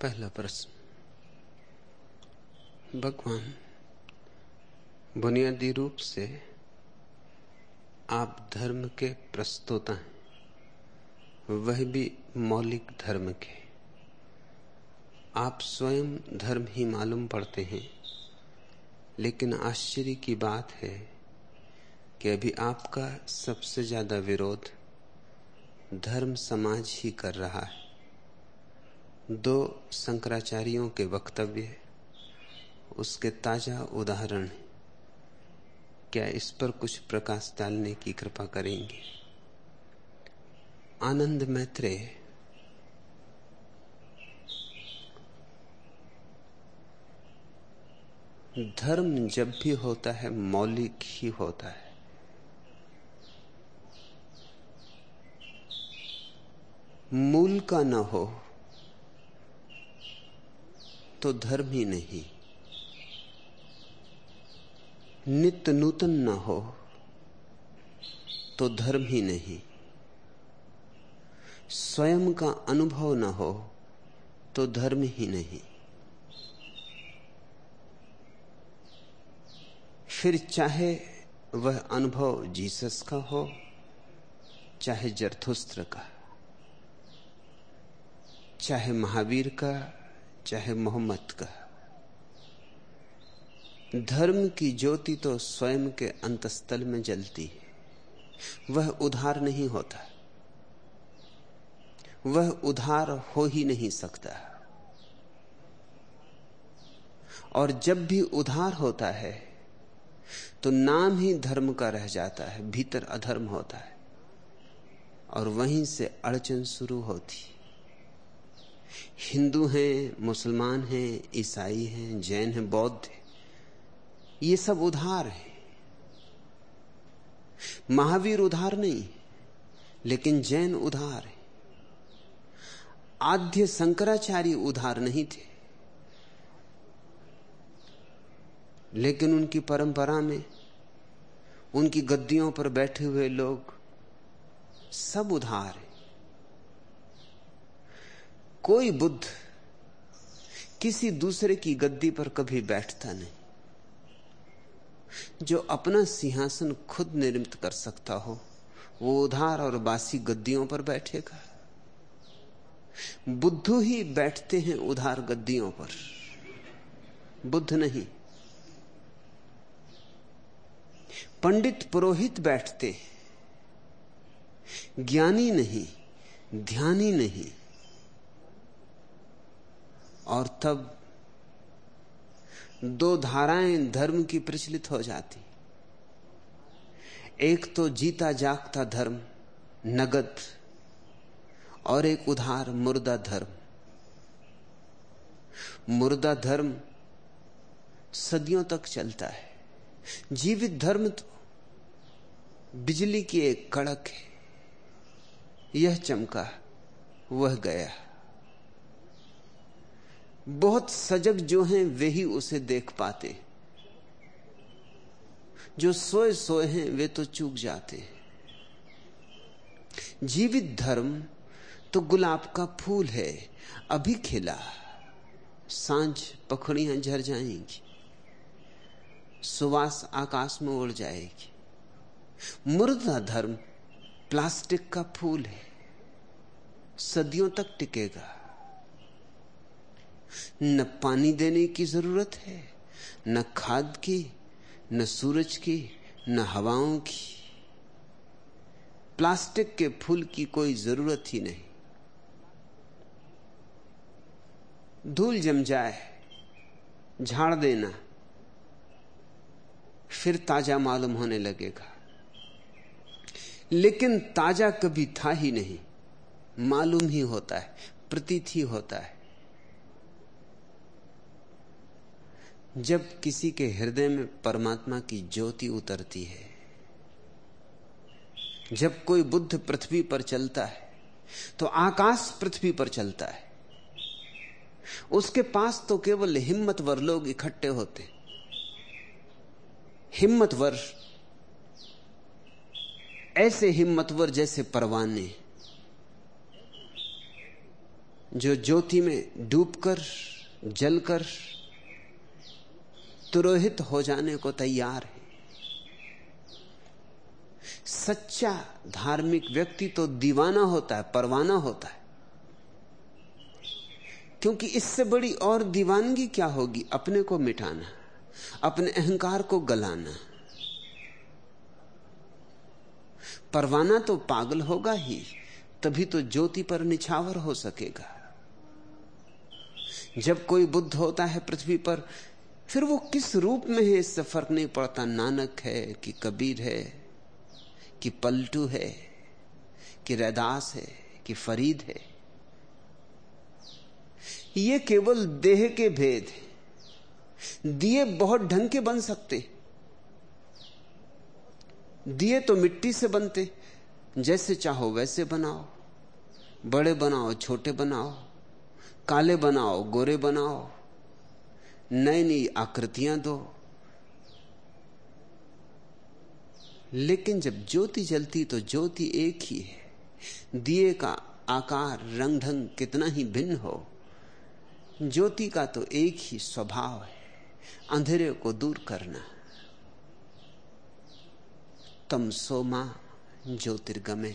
पहला प्रश्न। भगवान, बुनियादी रूप से आप धर्म के प्रस्तोता हैं, वह भी मौलिक धर्म के। आप स्वयं धर्म ही मालूम पड़ते हैं, लेकिन आश्चर्य की बात है कि अभी आपका सबसे ज़्यादा विरोध धर्म समाज ही कर रहा है। दो शंकराचार्यों के वक्तव्य उसके ताज़ा उदाहरण क्या इस पर कुछ प्रकाश डालने की कृपा करेंगे? आनंद मैत्रे धर्म जब भी होता है, मौलिक ही होता है। मूल का न हो तो धर्म ही नहीं। नित्य नूतन न हो तो धर्म ही नहीं। स्वयं का अनुभव न हो तो धर्म ही नहीं। फिर चाहे वह अनुभव जीसस का हो, चाहे जरथुस्त्र का, चाहे महावीर का चाहे मोहम्मद का। धर्म की ज्योति तो स्वयं के अंतस्थल में जलती है। वह उधार नहीं होता। वह उधार हो ही नहीं सकता। और जब भी उधार होता है तो नाम ही धर्म का रह जाता है, भीतर अधर्म होता है। और वहीं से अड़चन शुरू होती हिंदू हैं, मुसलमान हैं, ईसाई हैं, जैन हैं, बौद्ध हैं। ये सब उधार है। महावीर उधार नहीं लेकिन जैन उधार है। आद्य शंकराचार्य उधार नहीं थे, लेकिन उनकी परंपरा में, उनकी गद्दियों पर बैठे हुए लोग सब उधार है। कोई बुद्ध किसी दूसरे की गद्दी पर कभी बैठता नहीं, जो अपना सिंहासन खुद निर्मित कर सकता हो, वो उधार और बासी गद्दियों पर बैठेगा। बुद्ध ही बैठते हैं उधार गद्दियों पर। बुद्ध नहीं, पंडित पुरोहित बैठते ज्ञानी नहीं, ध्यानी नहीं और तब दो धाराएँ धर्म की प्रचलित हो जाती। एक तो जीता जागता धर्म, नगद, और एक उधार, मुर्दा धर्म। मुर्दा धर्म सदियों तक चलता है। जीवित धर्म तो बिजली की एक कड़क है। यह चमका, वह गया। बहुत सजग जो हैं, वे ही उसे देख पाते। जो सोए सोए हैं, वे तो चूक जाते जीवित धर्म तो गुलाब का फूल है, अभी खिला। साँझ पखड़ियाँ झर जाएँगी, सुवास आकाश में उड़ जाएगी। मुर्दा धर्म प्लास्टिक का फूल है, सदियों तक टिकेगा। न पानी देने की ज़रूरत है, न खाद की, न सूरज की, न हवाओं की। प्लास्टिक के फूल की कोई ज़रूरत ही नहीं। धूल जम जाए, झाड़ देना, फिर ताज़ा मालूम होने लगेगा। लेकिन ताज़ा कभी था ही नहीं, मालूम ही होता है, प्रतीत ही होता है। जब किसी के हृदय में परमात्मा की ज्योति उतरती है, जब कोई बुद्ध पृथ्वी पर चलता है तो आकाश पृथ्वी पर चलता है। उसके पास तो केवल हिम्मतवर लोग इकट्ठे होते। हिम्मतवर, ऐसे हिम्मतवर जैसे परवाने, जो ज्योति में डूबकर, जलकर तुरोहित हो जाने को तैयार है। सच्चा धार्मिक व्यक्ति तो दीवाना होता है, परवाना होता है। क्योंकि इससे बड़ी और दीवानगी क्या होगी? अपने को मिटाना, अपने अहंकार को गलाना। परवाना तो पागल होगा ही, तभी तो ज्योति पर निछावर हो सकेगा। जब कोई बुद्ध होता है पृथ्वी पर फिर वो किस रूप में है? इससे फ़र्क नहीं पड़ता। नानक है कि कबीर है, कि पलटू है, कि रैदास है, कि फरीद है। ये केवल देह के भेद है। दिए बहुत ढंग के बन सकते दिए तो मिट्टी से बनते जैसे चाहो वैसे बनाओ। बड़े बनाओ, छोटे बनाओ। काले बनाओ, गोरे बनाओ। नई नई आकृतियाँ दो। लेकिन जब ज्योति जलती तो ज्योति एक ही है। दिए का आकार रंग ढंग कितना ही भिन्न हो, ज्योति का तो एक ही स्वभाव है। अंधेरे को दूर करना। तम सोमा ज्योतिर्गमे।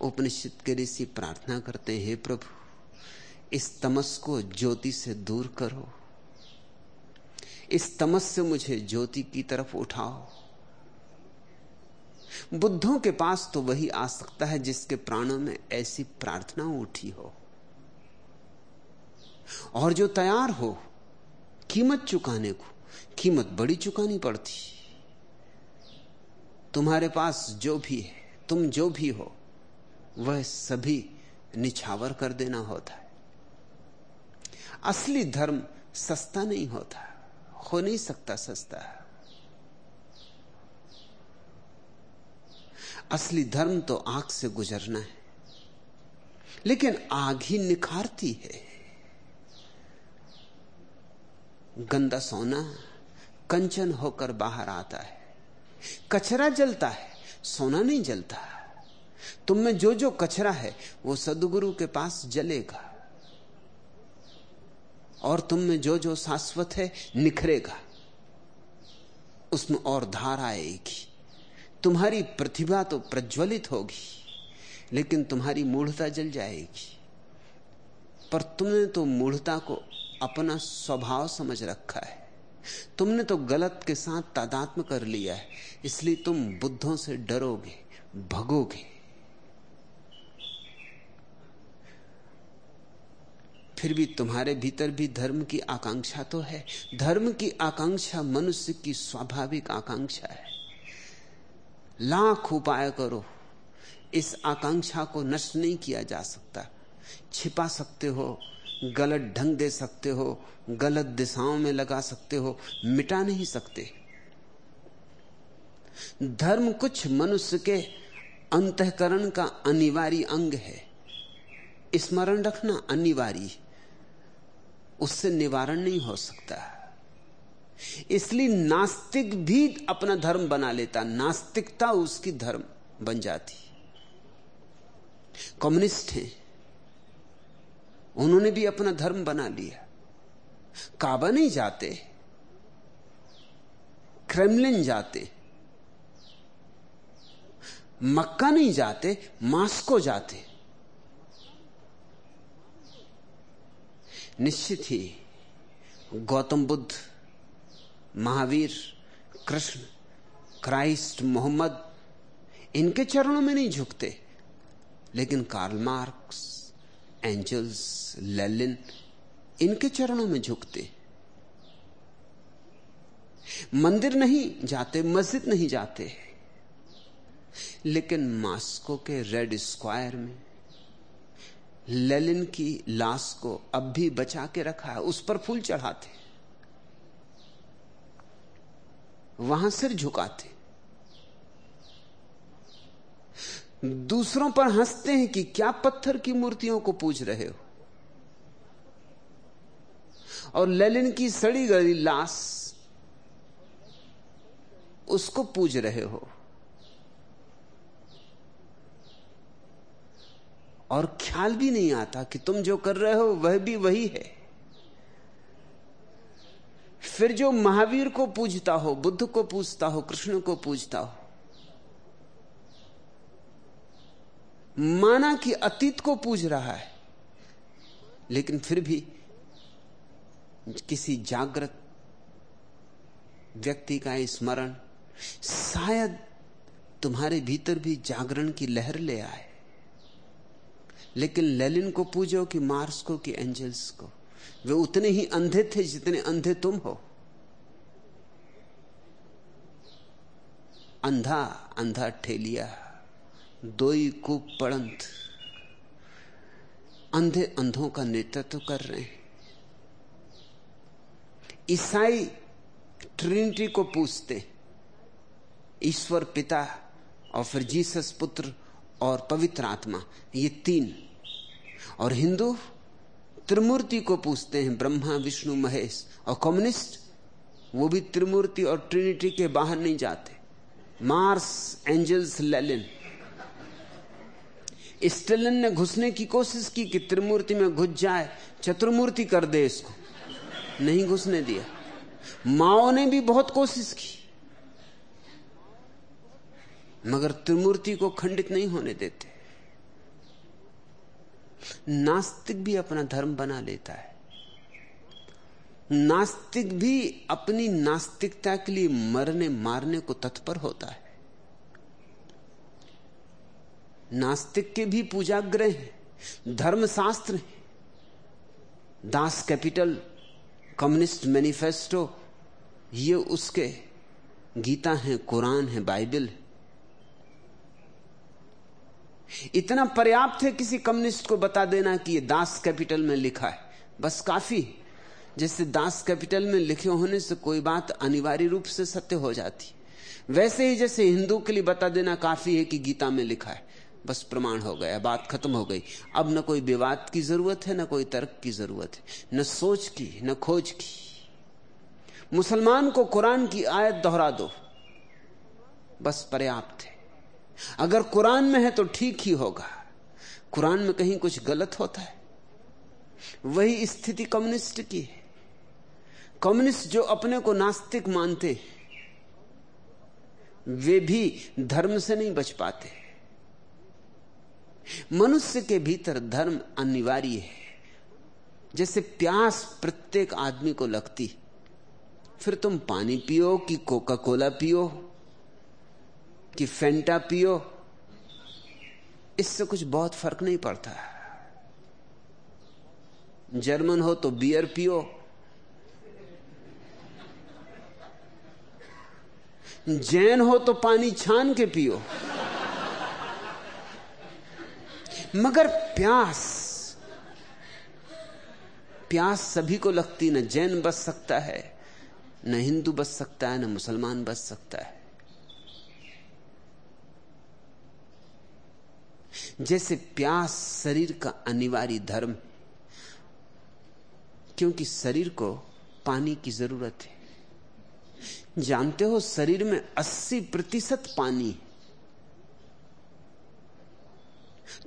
उपनिषद के ऋषि प्रार्थना करते हैं प्रभु, इस तमस को ज्योति से दूर करो। इस तमस से मुझे ज्योति की तरफ़ उठाओ। बुद्धों के पास तो वही आ सकता है जिसके प्राणों में ऐसी प्रार्थना उठी हो। और जो तैयार हो, कीमत चुकाने को, कीमत बड़ी चुकानी पड़ती। तुम्हारे पास जो भी है, तुम जो भी हो, वह सभी निछावर कर देना होता है। असली धर्म सस्ता नहीं होता। हो नहीं सकता सस्ता। असली धर्म तो आग से गुजरना है, लेकिन आग ही निखारती है। गंदा सोना कंचन होकर बाहर आता है, कचरा जलता है, सोना नहीं जलता। तुम में जो जो कचरा है, वो सदगुरु के पास जलेगा। और तुम में जो जो शाश्वत है, निखरेगा। उसमें और धार आएगी। तुम्हारी प्रतिभा तो प्रज्वलित होगी, लेकिन तुम्हारी मूढ़ता जल जाएगी। पर तुमने तो मूढ़ता को अपना स्वभाव समझ रखा है। तुमने तो गलत के साथ तादात्म कर लिया है, इसलिए तुम बुद्धों से डरोगे, भगोगे। फिर भी तुम्हारे भीतर भी धर्म की आकांक्षा तो है। धर्म की आकांक्षा मनुष्य की स्वाभाविक आकांक्षा है। लाख उपाय करो। इस आकांक्षा को नष्ट नहीं किया जा सकता। छिपा सकते हो, गलत ढंग दे सकते हो, गलत दिशाओं में लगा सकते हो, मिटा नहीं सकते। धर्म कुछ मनुष्य के अंतकरण का अनिवार्य अंग है। स्मरण रखना अनिवार्य। उससे निवारण नहीं हो सकता। इसलिए नास्तिक भी अपना धर्म बना लेता, नास्तिकता उसकी धर्म बन जाती। कम्युनिस्ट हैं, उन्होंने भी अपना धर्म बना लिया। काबा नहीं जाते, क्रेमलिन जाते, मक्का नहीं जाते, मास्को जाते। निश्चित ही गौतम बुद्ध, महावीर, कृष्ण, क्राइस्ट, मोहम्मद, इनके चरणों में नहीं झुकते। लेकिन कार्ल मार्क्स एंजल्स लेलिन इनके चरणों में झुकते। मंदिर नहीं जाते, मस्जिद नहीं जाते। लेकिन मास्को के रेड स्क्वायर में लेलिन की लाश को अब भी बचा के रखा है, उस पर फूल चढ़ाते वहाँ सिर झुकाते दूसरों पर हँसते हैं कि क्या पत्थर की मूर्तियों को पूज रहे हो। और लेलिन की सड़ी गली लाश उसको पूज रहे हो। और ख्याल भी नहीं आता कि तुम जो कर रहे हो वह भी वही है। फिर जो महावीर को पूजता हो, बुद्ध को पूजता हो, कृष्ण को पूजता हो, माना कि अतीत को पूज रहा है, लेकिन फिर भी किसी जागृत व्यक्ति का स्मरण शायद तुम्हारे भीतर भी जागरण की लहर ले आए। लेकिन लेलिन को पूजो कि मार्स को, कि एंजल्स को। वे उतने ही अंधे थे जितने अंधे तुम हो। अंधा अंधा ठेलिया, दोई कूप पड़ंत। अंधे अंधों का नेतृत्व कर रहे हैं। ईसाई ट्रिनिटी को पूछते ईश्वर पिता और फिर जीसस पुत्र और पवित्र आत्मा। ये तीन और हिंदू त्रिमूर्ति को पूछते हैं, ब्रह्मा, विष्णु, महेश और कम्युनिस्ट वो भी त्रिमूर्ति और ट्रिनिटी के बाहर नहीं जाते। मार्स एंजल्स लेलिन स्टेलिन ने घुसने की कोशिश की कि त्रिमूर्ति में घुस जाए, चतुर्मूर्ति कर दे इसको। नहीं घुसने दिया। माओ ने भी बहुत कोशिश की। मगर त्रिमूर्ति को खंडित नहीं होने देते। नास्तिक भी अपना धर्म बना लेता है। नास्तिक भी अपनी नास्तिकता के लिए मरने मारने को तत्पर होता है। नास्तिक के भी पूजाग्रह हैं, धर्मशास्त्र हैं। दास कैपिटल, कम्युनिस्ट मैनिफेस्टो, ये उसके गीता है, कुरान है, बाइबल है। इतना पर्याप्त है किसी कम्युनिस्ट को बता देना कि ये दास कैपिटल में लिखा है। बस काफ़ी। जैसे दास कैपिटल में लिखे होने से कोई बात अनिवार्य रूप से सत्य हो जाती। वैसे ही जैसे हिंदू के लिए बता देना काफ़ी है कि गीता में लिखा है। बस प्रमाण हो गया, बात खत्म हो गई। अब न कोई विवाद की ज़रूरत है, न कोई तर्क की ज़रूरत है। न सोच की, न खोज की। मुसलमान को कुरान की आयत दोहरा दो। बस पर्याप्त है। अगर कुरान में है तो ठीक ही होगा। कुरान में कहीं कुछ गलत होता है। वही स्थिति कम्युनिस्ट की है। कम्युनिस्ट जो अपने को नास्तिक मानते हैं, वे भी धर्म से नहीं बच पाते। मनुष्य के भीतर धर्म अनिवार्य है। जैसे प्यास प्रत्येक आदमी को लगती। फिर तुम पानी पियो कि कोका कोला पियो। कि फेंटा पियो। इससे कुछ बहुत फ़र्क नहीं पड़ता। जर्मन हो तो बियर पियो। जैन हो तो पानी छान के पियो। मगर प्यास प्यास सभी को लगती, न जैन बच सकता है, न हिंदू बच सकता है, न मुसलमान बच सकता है। जैसे प्यास शरीर का अनिवार्य धर्म है, क्योंकि शरीर को पानी की ज़रूरत है। जानते हो, शरीर में 80 प्रतिशत पानी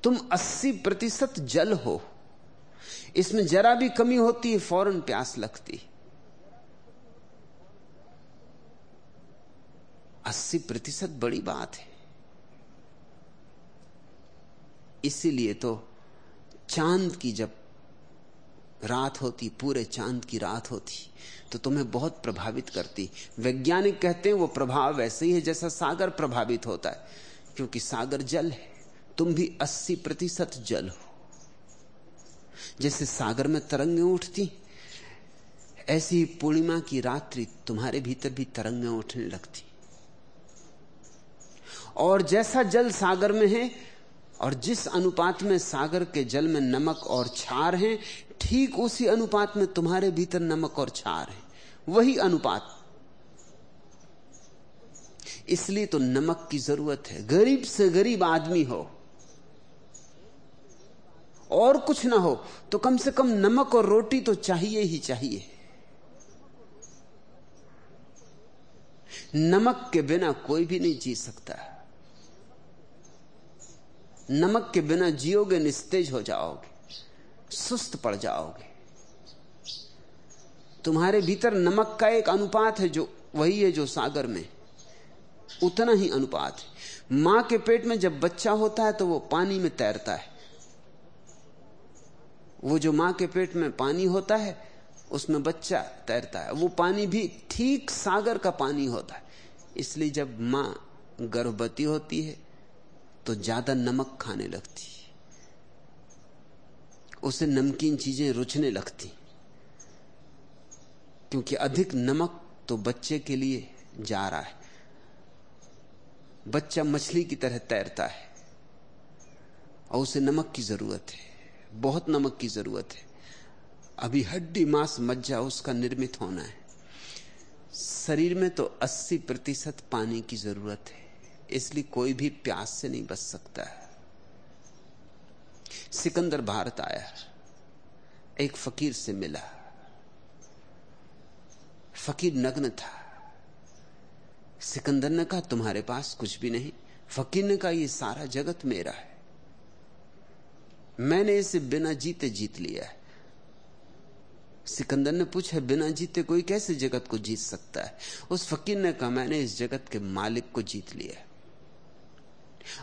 तुम 80 प्रतिशत जल हो। इसमें जरा भी कमी होती है, फ़ौरन प्यास लगती 80 प्रतिशत बड़ी बात है। इसीलिए तो चाँद की जब रात होती, पूरे चाँद की रात होती तो तुम्हें बहुत प्रभावित करती। वैज्ञानिक कहते हैं वो प्रभाव वैसे ही है जैसा सागर प्रभावित होता है, क्योंकि सागर जल है। तुम भी 80 प्रतिशत जल हो। जैसे सागर में तरंगें उठती, ऐसी ही पूर्णिमा की रात्रि तुम्हारे भीतर भी तरंगें उठने लगती। और जैसा जल सागर में है और जिस अनुपात में सागर के जल में नमक और छार है, ठीक उसी अनुपात में तुम्हारे भीतर नमक और छार है। वही अनुपात। इसलिए तो नमक की ज़रूरत है। गरीब से गरीब आदमी हो, और कुछ ना हो तो कम से कम नमक और रोटी तो चाहिए ही चाहिए। नमक के बिना कोई भी नहीं जी सकता। नमक के बिना जियोगे, निस्तेज हो जाओगे, सुस्त पड़ जाओगे। तुम्हारे भीतर नमक का एक अनुपात है जो, वही है जो सागर में। उतना ही अनुपात है। माँ के पेट में जब बच्चा होता है तो वो पानी में तैरता है। वो जो माँ के पेट में पानी होता है, उसमें बच्चा तैरता है। वो पानी भी ठीक सागर का पानी होता है। इसलिए जब माँ गर्भवती होती है तो ज़्यादा नमक खाने लगती। उसे नमकीन चीज़ें रुचने लगती। क्योंकि अधिक नमक तो बच्चे के लिए जा रहा है। बच्चा मछली की तरह तैरता है। और उसे नमक की ज़रूरत है। बहुत नमक की ज़रूरत है। अभी हड्डी मांस मज्जा उसका निर्मित होना है। शरीर में तो 80 प्रतिशत पानी की ज़रूरत है। इसलिए कोई भी प्यास से नहीं बच सकता है। सिकंदर भारत आया, एक फकीर से मिला। फकीर नग्न था। सिकंदर ने कहा, तुम्हारे पास कुछ भी नहीं। फकीर ने कहा यह सारा जगत मेरा है। मैंने इसे बिना जीते जीत लिया है। सिकंदर ने पूछा, बिना जीते कोई कैसे जगत को जीत सकता है? उस फकीर ने कहा, मैंने इस जगत के मालिक को जीत लिया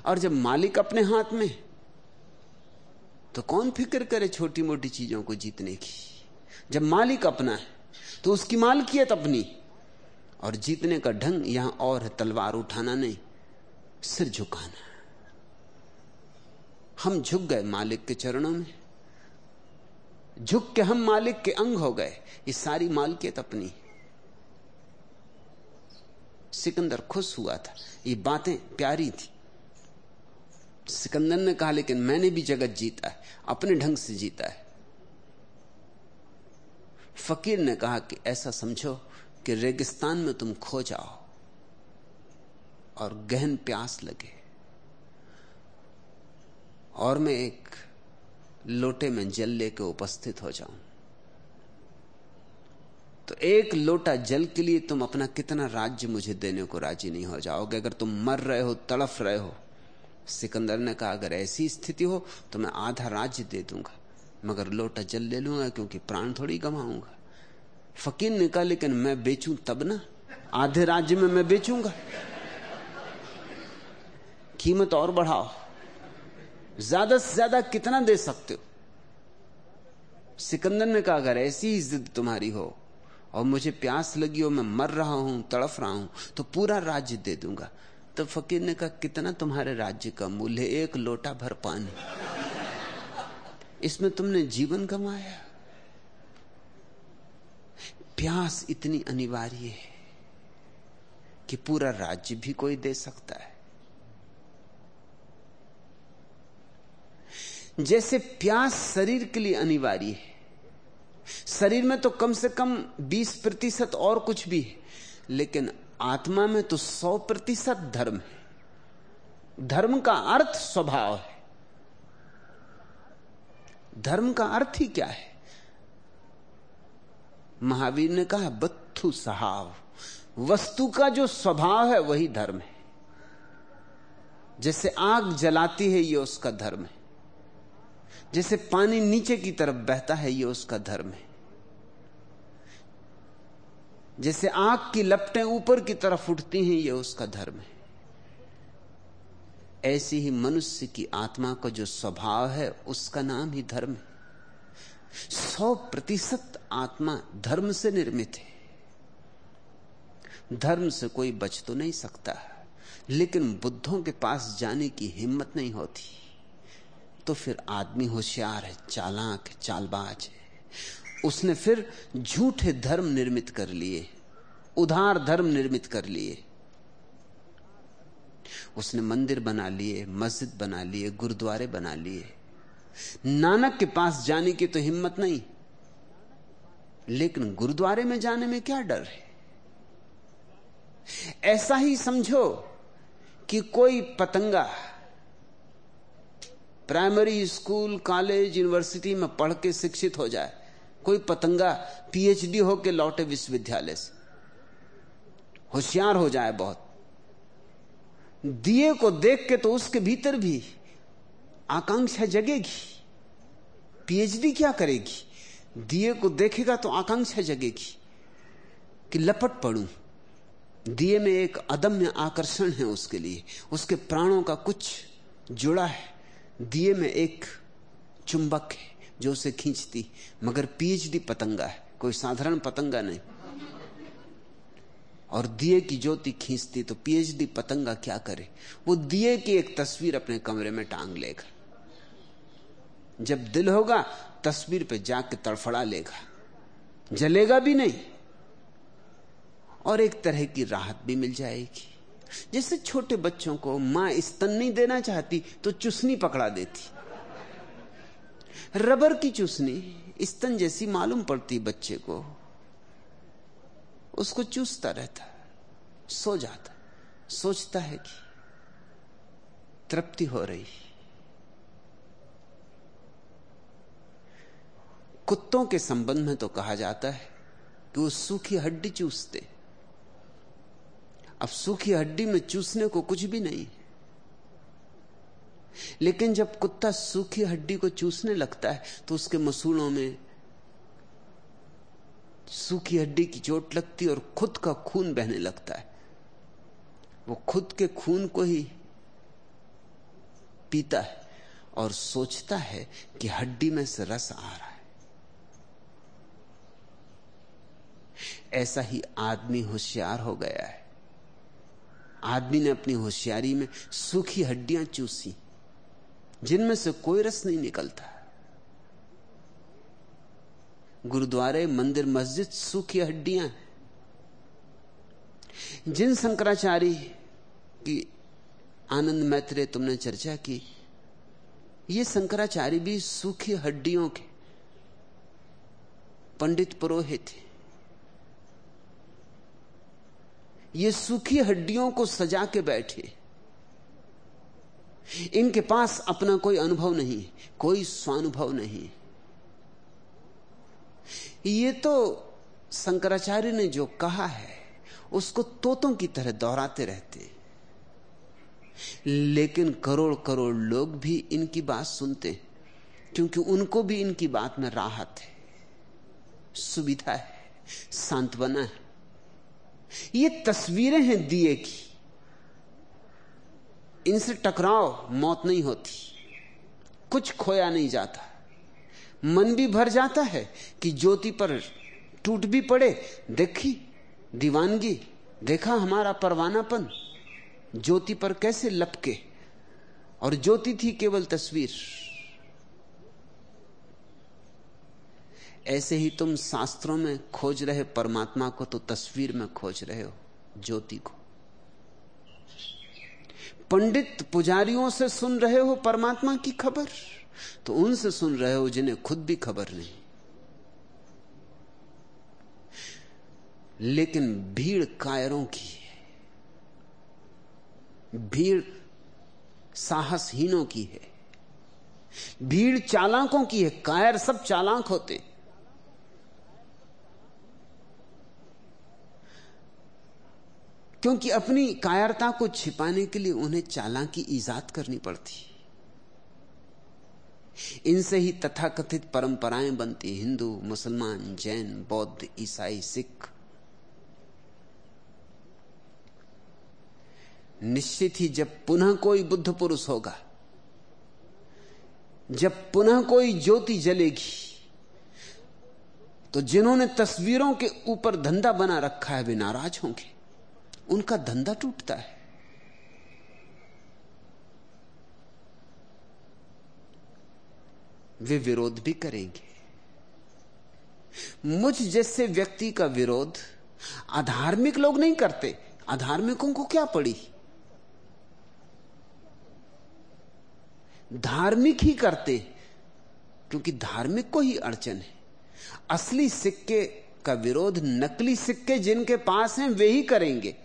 और जब मालिक अपने हाथ में तो कौन फ़िक्र करे छोटी मोटी चीज़ों को जीतने की? जब मालिक अपना है तो उसकी मालकियत अपनी। और जीतने का ढंग यहाँ और है, तलवार उठाना नहीं, सिर झुकाना। हम झुक गए मालिक के चरणों में। झुक के हम मालिक के अंग हो गए। ये सारी मालकियत अपनी। सिकंदर खुश हुआ था। ये बातें प्यारी थी। सिकंदर ने कहा, लेकिन मैंने भी जगत जीता है, अपने ढंग से जीता है। फकीर ने कहा कि ऐसा समझो कि रेगिस्तान में तुम खो जाओ और गहन प्यास लगे। और मैं एक लोटे में जल लेकर उपस्थित हो जाऊँ। तो एक लोटा जल के लिए तुम अपना कितना राज्य मुझे देने को राज़ी नहीं हो जाओगे? अगर तुम मर रहे हो, तड़फ रहे हो सिकंदर ने कहा, अगर ऐसी स्थिति हो तो मैं आधा राज्य दे दूँगा, मगर लोटा जल ले लूँगा, क्योंकि प्राण थोड़ी गवाऊँगा। फकीर ने कहा, लेकिन मैं बेचूं तब ना? आधे राज्य में मैं बेचूँगा। कीमत और बढ़ाओ। ज़्यादा से ज़्यादा कितना दे सकते हो? सिकंदर ने कहा, अगर ऐसी जिद तुम्हारी हो, और मुझे प्यास लगी हो, मैं मर रहा हूँ, तड़फ रहा हूँ तो पूरा राज्य दे दूँगा। तो फकीर ने कहा, कितना तुम्हारे राज्य का मूल्य एक लोटा भर पानी। इसमें तुमने जीवन गंवाया। प्यास इतनी अनिवार्य है कि पूरा राज्य भी कोई दे सकता है। जैसे प्यास शरीर के लिए अनिवार्य है। शरीर में तो कम से कम 20 प्रतिशत और कुछ भी है, लेकिन आत्मा में तो सौ प्रतिशत धर्म है। धर्म का अर्थ स्वभाव है। धर्म का अर्थ ही क्या है? महावीर ने कहा, बत्थु सहाव। वस्तु का जो स्वभाव है, वही धर्म है। जैसे आग जलाती है, ये उसका धर्म है। जैसे पानी नीचे की तरफ़ बहता है, ये उसका धर्म है। जैसे आग की लपटें ऊपर की तरफ़ उठती हैं यह उसका धर्म है। ऐसी ही मनुष्य की आत्मा का जो स्वभाव है, उसका नाम ही धर्म है। सौ प्रतिशत आत्मा धर्म से निर्मित है। धर्म से कोई बच तो नहीं सकता, लेकिन बुद्धों के पास जाने की हिम्मत नहीं होती। तो फिर आदमी होशियार है, चालाक, चालबाज है। उसने फिर झूठे धर्म निर्मित कर लिए, उधार धर्म निर्मित कर लिए। उसने मंदिर बना लिए, मस्जिद बना लिए, गुरुद्वारे बना लिए। नानक के पास जाने की तो हिम्मत नहीं, लेकिन गुरुद्वारे में जाने में क्या डर है? ऐसा ही समझो कि कोई पतंगा प्राइमरी स्कूल, कॉलेज, यूनिवर्सिटी में पढ़ के शिक्षित हो जाए। कोई पतंगा पीएचडी होके लौटे विश्वविद्यालय से। होशियार हो जाए बहुत। दिए को देख के तो उसके भीतर भी आकांक्षा जगेगी। पीएचडी क्या करेगी? दिए को देखेगा तो आकांक्षा जगेगी कि लपट पड़ू। दिए में एक अदम्य आकर्षण है उसके लिए। उसके प्राणों का कुछ जुड़ा है। दिए में एक चुंबक है। जो उसे खींचती, मगर पीएचडी पतंगा है, कोई साधारण पतंगा नहीं। और दिए की ज्योति खींचती तो पीएचडी पतंगा क्या करे? वो दिए की एक तस्वीर अपने कमरे में टांग लेगा। जब दिल होगा, तस्वीर पे जाके तड़फड़ा लेगा। जलेगा भी नहीं। और एक तरह की राहत भी मिल जाएगी। जैसे छोटे बच्चों को माँ स्तन नहीं देना चाहती तो चुस्नी पकड़ा देती। रबर की चूसनी स्तन जैसी मालूम पड़ती बच्चे को। उसको चूसता रहता, सो जाता, सोचता है कि तृप्ति हो रही। कुत्तों के संबंध में तो कहा जाता है कि वो सूखी हड्डी चूसते। अब सूखी हड्डी में चूसने को कुछ भी नहीं लेकिन जब कुत्ता सूखी हड्डी को चूसने लगता है तो उसके मसूलों में सूखी हड्डी की चोट लगती और खुद का खून बहने लगता है। वो खुद के खून को ही पीता है और सोचता है कि हड्डी में से रस आ रहा है। ऐसा ही आदमी होशियार हो गया है। आदमी ने अपनी होशियारी में सूखी हड्डियाँ चूसी। जिनमें से कोई रस नहीं निकलता। गुरुद्वारे, मंदिर, मस्जिद, सूखी हड्डियाँ हैं। जिन शंकराचार्य की आनंद मैत्रे तुमने चर्चा की, ये शंकराचार्य भी सूखी हड्डियों के पंडित पुरोहित थे ये सूखी हड्डियों को सजा के बैठे इनके पास अपना कोई अनुभव नहीं, कोई स्वानुभव नहीं। ये तो शंकराचार्य ने जो कहा है, उसको तोतों की तरह दोहराते रहते। लेकिन करोड़ करोड़ लोग भी इनकी बात सुनते, क्योंकि उनको भी इनकी बात में राहत है, सुविधा है, सांत्वना है। ये तस्वीरें हैं दिए की। इनसे टकराव मौत नहीं होती। कुछ खोया नहीं जाता। मन भी भर जाता है कि ज्योति पर टूट भी पड़े। देखी, दीवानगी, देखा हमारा परवानापन। ज्योति पर कैसे लपके? और ज्योति थी केवल तस्वीर। ऐसे ही तुम शास्त्रों में खोज रहे, परमात्मा को तो तस्वीर में खोज रहे हो, ज्योति को। पंडित पुजारियों से सुन रहे हो परमात्मा की खबर? तो उनसे सुन रहे हो जिन्हें खुद भी खबर नहीं। लेकिन भीड़ कायरों की है। भीड़ साहसहीनों की है। भीड़ चालाकों की है। कायर सब चालाक होते क्योंकि अपनी कायरता को छिपाने के लिए उन्हें चालाकी ईजाद करनी पड़ती। इनसे ही तथाकथित परंपराएँ बनती, हिंदू, मुसलमान, जैन, बौद्ध, ईसाई, सिख। निश्चित ही जब पुनः कोई बुद्ध पुरुष होगा, जब पुनः कोई ज्योति जलेगी तो जिन्होंने तस्वीरों के ऊपर धंधा बना रखा है, वे नाराज़ होंगे। उनका धंधा टूटता है। वे विरोध भी करेंगे। मुझ जैसे व्यक्ति का विरोध अधार्मिक लोग नहीं करते। अधार्मिकों को क्या पड़ी? धार्मिक ही करते, क्योंकि धार्मिक को ही अड़चन है। असली सिक्के का विरोध नकली सिक्के जिनके पास हैं, वे ही करेंगे।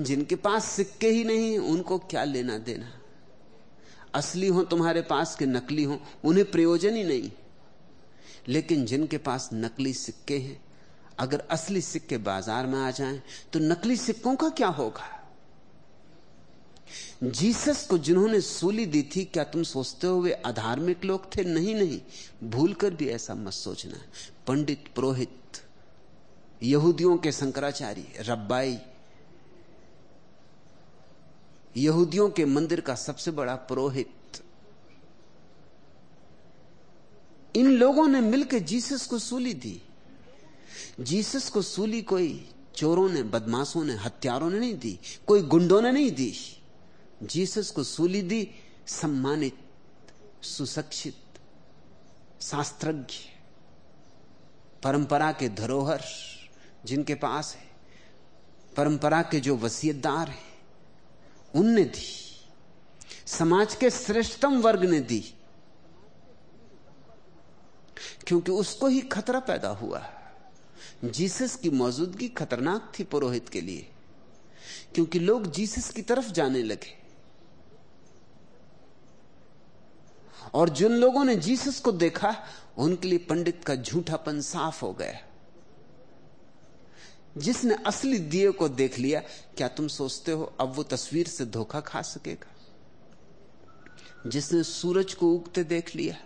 जिनके पास सिक्के ही नहीं, उनको क्या लेना देना? असली हो, तुम्हारे पास के नकली हो, उन्हें प्रयोजन ही नहीं। लेकिन जिनके पास नकली सिक्के हैं, अगर असली सिक्के बाज़ार में आ जाएँ तो नकली सिक्कों का क्या होगा? जीसस को जिन्होंने सूली दी थी, क्या तुम सोचते हो वे अधार्मिक लोग थे? नहीं नहीं। भूलकर भी ऐसा मत सोचना। पंडित पुरोहित, यहूदियों के शंकराचार्य, रब्बाई यहूदियों के मंदिर का सबसे बड़ा पुरोहित। इन लोगों ने मिलकर जीसस को सूली दी। जीसस को सूली कोई चोरों ने, बदमाशों ने हत्यारों ने नहीं दी, कोई गुंडों ने नहीं दी। जीसस को सूली दी, सम्मानित, सुशिक्षित, शास्त्रज्ञ, परंपरा के धरोहर जिनके पास है, परंपरा के जो वसीयतदार हैं। उनने दी। समाज के श्रेष्ठतम वर्ग ने दी। क्योंकि उसको ही खतरा पैदा हुआ। जीसस की मौजूदगी खतरनाक थी पुरोहित के लिए। क्योंकि लोग जीसस की तरफ़ जाने लगे। और जिन लोगों ने जीसस को देखा, उनके लिए पंडित का झूठापन साफ़ हो गया। जिसने असली दिए को देख लिया, क्या तुम सोचते हो अब वो तस्वीर से धोखा खा सकेगा? जिसने सूरज को उगते देख लिया,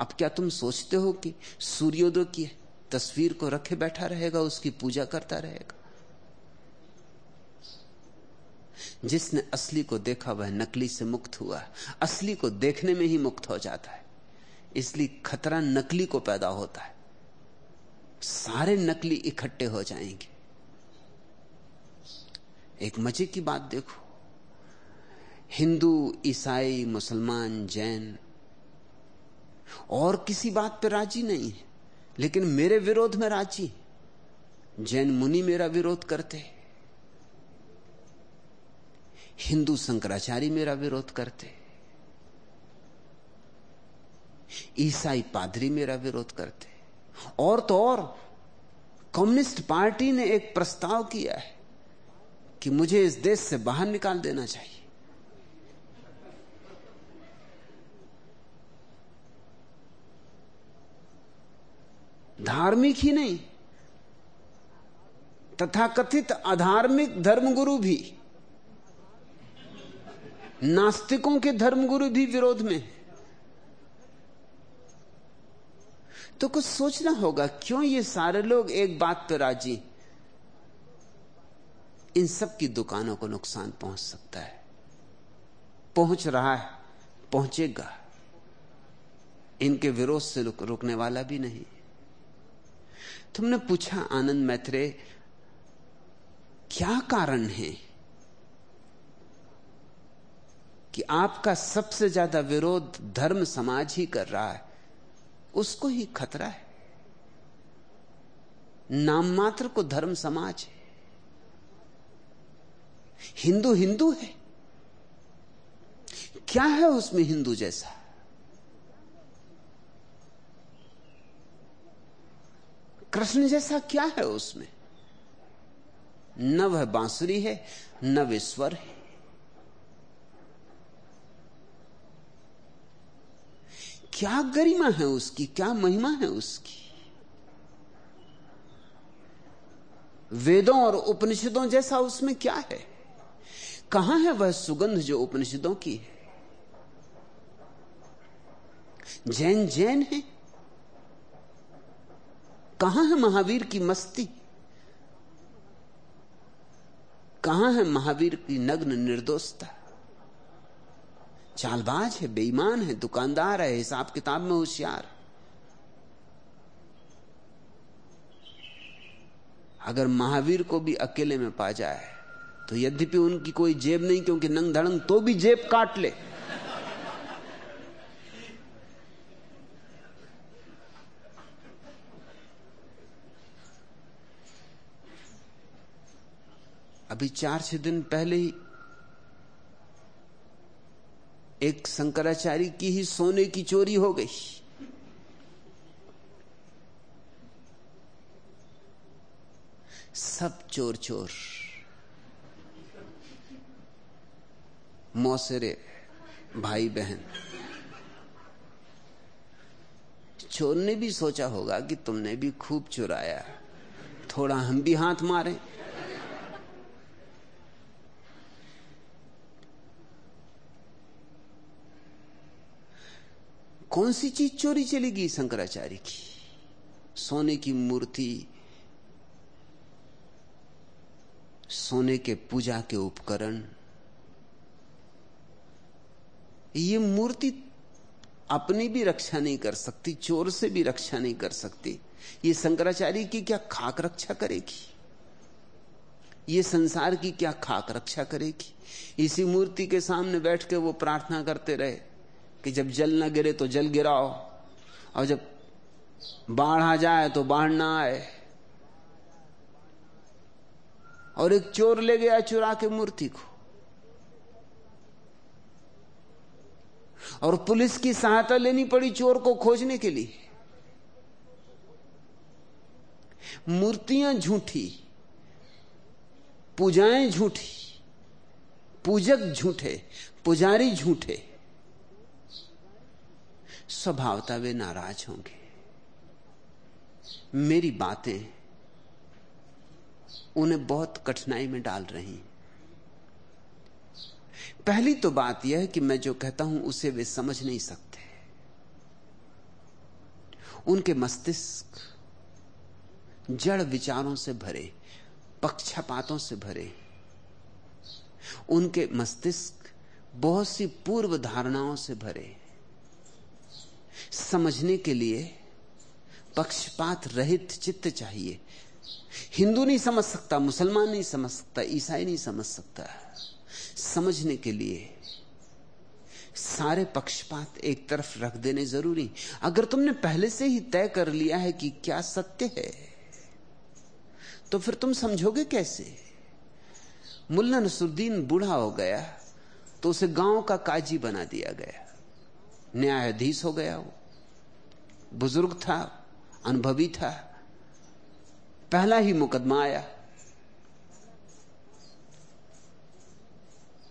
अब क्या तुम सोचते हो कि सूर्योदय की तस्वीर को रखे बैठा रहेगा, उसकी पूजा करता रहेगा? जिसने असली को देखा, वह नकली से मुक्त हुआ। असली को देखने में ही मुक्त हो जाता है। इसलिए खतरा नकली को पैदा होता है। सारे नकली इकट्ठे हो जाएँगे। एक मज़े की बात देखो। हिंदू, ईसाई, मुसलमान, जैन, और किसी बात पर राज़ी नहीं है, लेकिन मेरे विरोध में राज़ी जैन मुनि मेरा विरोध करते हिंदू शंकराचार्य मेरा विरोध करते ईसाई पादरी मेरा विरोध करते और तो और, कम्युनिस्ट पार्टी ने एक प्रस्ताव किया है कि मुझे इस देश से बाहर निकाल देना चाहिए। धार्मिक ही नहीं, तथाकथित अधार्मिक धर्मगुरु भी, नास्तिकों के धर्मगुरु भी विरोध में तो कुछ सोचना होगा क्यों ये सारे लोग एक बात पर राज़ी? इन सब की दुकानों को नुकसान पहुँच सकता है। पहुँच रहा है पहुंचेगा। इनके विरोध से रुक, रुकने वाला भी नहीं। तुमने पूछा आनंद मैत्रे क्या कारण है कि आपका सबसे ज़्यादा विरोध धर्म समाज ही कर रहा है? उसको ही खतरा है। नाम मात्र को धर्म समाज है। हिंदू हिंदू है। क्या है उसमें हिंदू जैसा? कृष्ण जैसा क्या है उसमें? न वह बांसुरी है, न विश्वर है। क्या गरिमा है उसकी, क्या महिमा है उसकी? वेदों और उपनिषदों जैसा उसमें क्या है? कहाँ है वह सुगंध जो उपनिषदों की है? जैन जैन है? कहाँ है महावीर की मस्ती? कहाँ है महावीर की नग्न निर्दोषता? चालबाज है, बेईमान है, दुकानदार है, हिसाब किताब में होशियार। अगर महावीर को भी अकेले में पा जाए तो यद्यपि उनकी कोई जेब नहीं, क्योंकि नंग धड़ंग तो भी जेब काट ले। अभी चार छह दिन पहले ही एक शंकराचार्य की ही सोने की चोरी हो गई। सब चोर चोर। मौसरे, भाई बहन। चोर ने भी सोचा होगा कि तुमने भी खूब चुराया। थोड़ा हम भी हाथ मारें। कौन सी चीज़ चोरी चलेगी शंकराचार्य की? सोने की मूर्ति, सोने के पूजा के उपकरण। ये मूर्ति अपनी भी रक्षा नहीं कर सकती, चोर से भी रक्षा नहीं कर सकती। ये शंकराचार्य की क्या खाक रक्षा करेगी? ये संसार की क्या खाक रक्षा करेगी? इसी मूर्ति के सामने बैठ के वो प्रार्थना करते रहे। कि जब जल ना गिरे तो जल गिराओ, और जब बाढ़ आ जाए तो बाढ़ ना आए। और एक चोर ले गया चुरा के मूर्ति को। और पुलिस की सहायता लेनी पड़ी चोर को खोजने के लिए। मूर्तियाँ झूठी, पूजाएँ झूठी, पूजक झूठे, पुजारी झूठे। स्वभावता वे नाराज़ होंगे। मेरी बातें उन्हें बहुत कठिनाई में डाल रही पहली तो बात यह है कि मैं जो कहता हूँ, उसे वे समझ नहीं सकते। उनके मस्तिष्क जड़ विचारों से भरे, पक्षपातों से भरे। उनके मस्तिष्क बहुत सी पूर्व धारणाओं से भरे। समझने के लिए पक्षपात रहित चित्त चाहिए। हिंदू नहीं समझ सकता, मुसलमान नहीं समझ सकता, ईसाई नहीं समझ सकता। समझने के लिए सारे पक्षपात एक तरफ़ रख देने ज़रूरी। अगर तुमने पहले से ही तय कर लिया है कि क्या सत्य है तो फिर तुम समझोगे कैसे? मुल्ला नसरुद्दीन बूढ़ा हो गया तो उसे गाँव का काजी बना दिया गया। न्यायाधीश हो गया वो। बुज़ुर्ग था, अनुभवी था, पहला ही मुकदमा आया।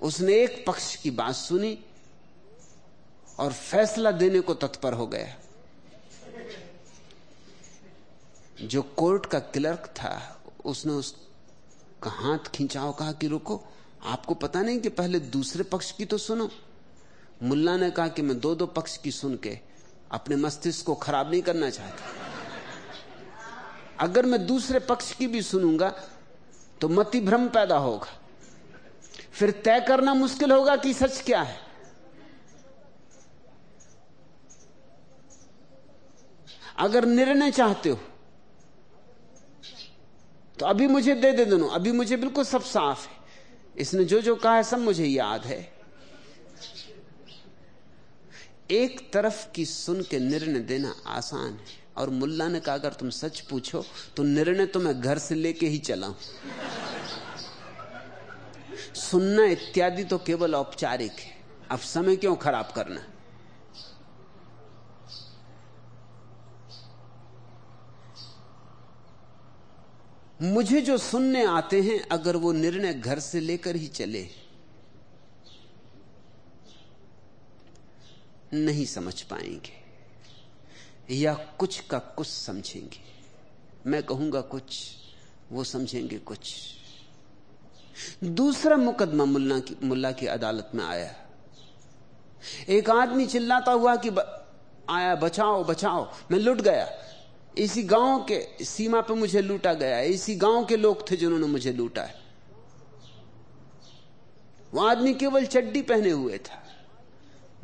उसने एक पक्ष की बात सुनी और फैसला देने को तत्पर हो गया। जो कोर्ट का क्लर्क था, उसने उसका हाथ खींचाओ कहा कि रुको, आपको पता नहीं कि पहले दूसरे पक्ष की तो सुनो। मुल्ला ने कहा कि मैं दो दो पक्ष की सुन के अपने मस्तिष्क को खराब नहीं करना चाहता। अगर मैं दूसरे पक्ष की भी सुनूँगा तो मति भ्रम पैदा होगा। फिर तय करना मुश्किल होगा कि सच क्या है। अगर निर्णय चाहते हो तो अभी मुझे दे दे दोनों। अभी मुझे बिल्कुल सब साफ़ है। इसने जो जो कहा है, सब मुझे याद है। एक तरफ़ की सुन के निर्णय देना आसान है। और मुल्ला ने कहा, अगर तुम सच पूछो तो निर्णय तो मैं घर से लेके ही चला हूँ सुनना इत्यादि तो केवल औपचारिक है। अब समय क्यों खराब करना? मुझे जो सुनने आते हैं, अगर वो निर्णय घर से लेकर ही चले नहीं समझ पाएँगे या कुछ का कुछ समझेंगे। मैं कहूँगा कुछ वो समझेंगे कुछ। दूसरा मुकदमा मुल्ला की मुल्ला की अदालत में आया। एक आदमी चिल्लाता हुआ कि ब, आया बचाओ बचाओ मैं लुट गया। इसी गाँव के सीमा पे मुझे लूटा गया इसी गाँव के लोग थे जिन्होंने मुझे लूटा है। वो आदमी केवल चड्डी पहने हुए था।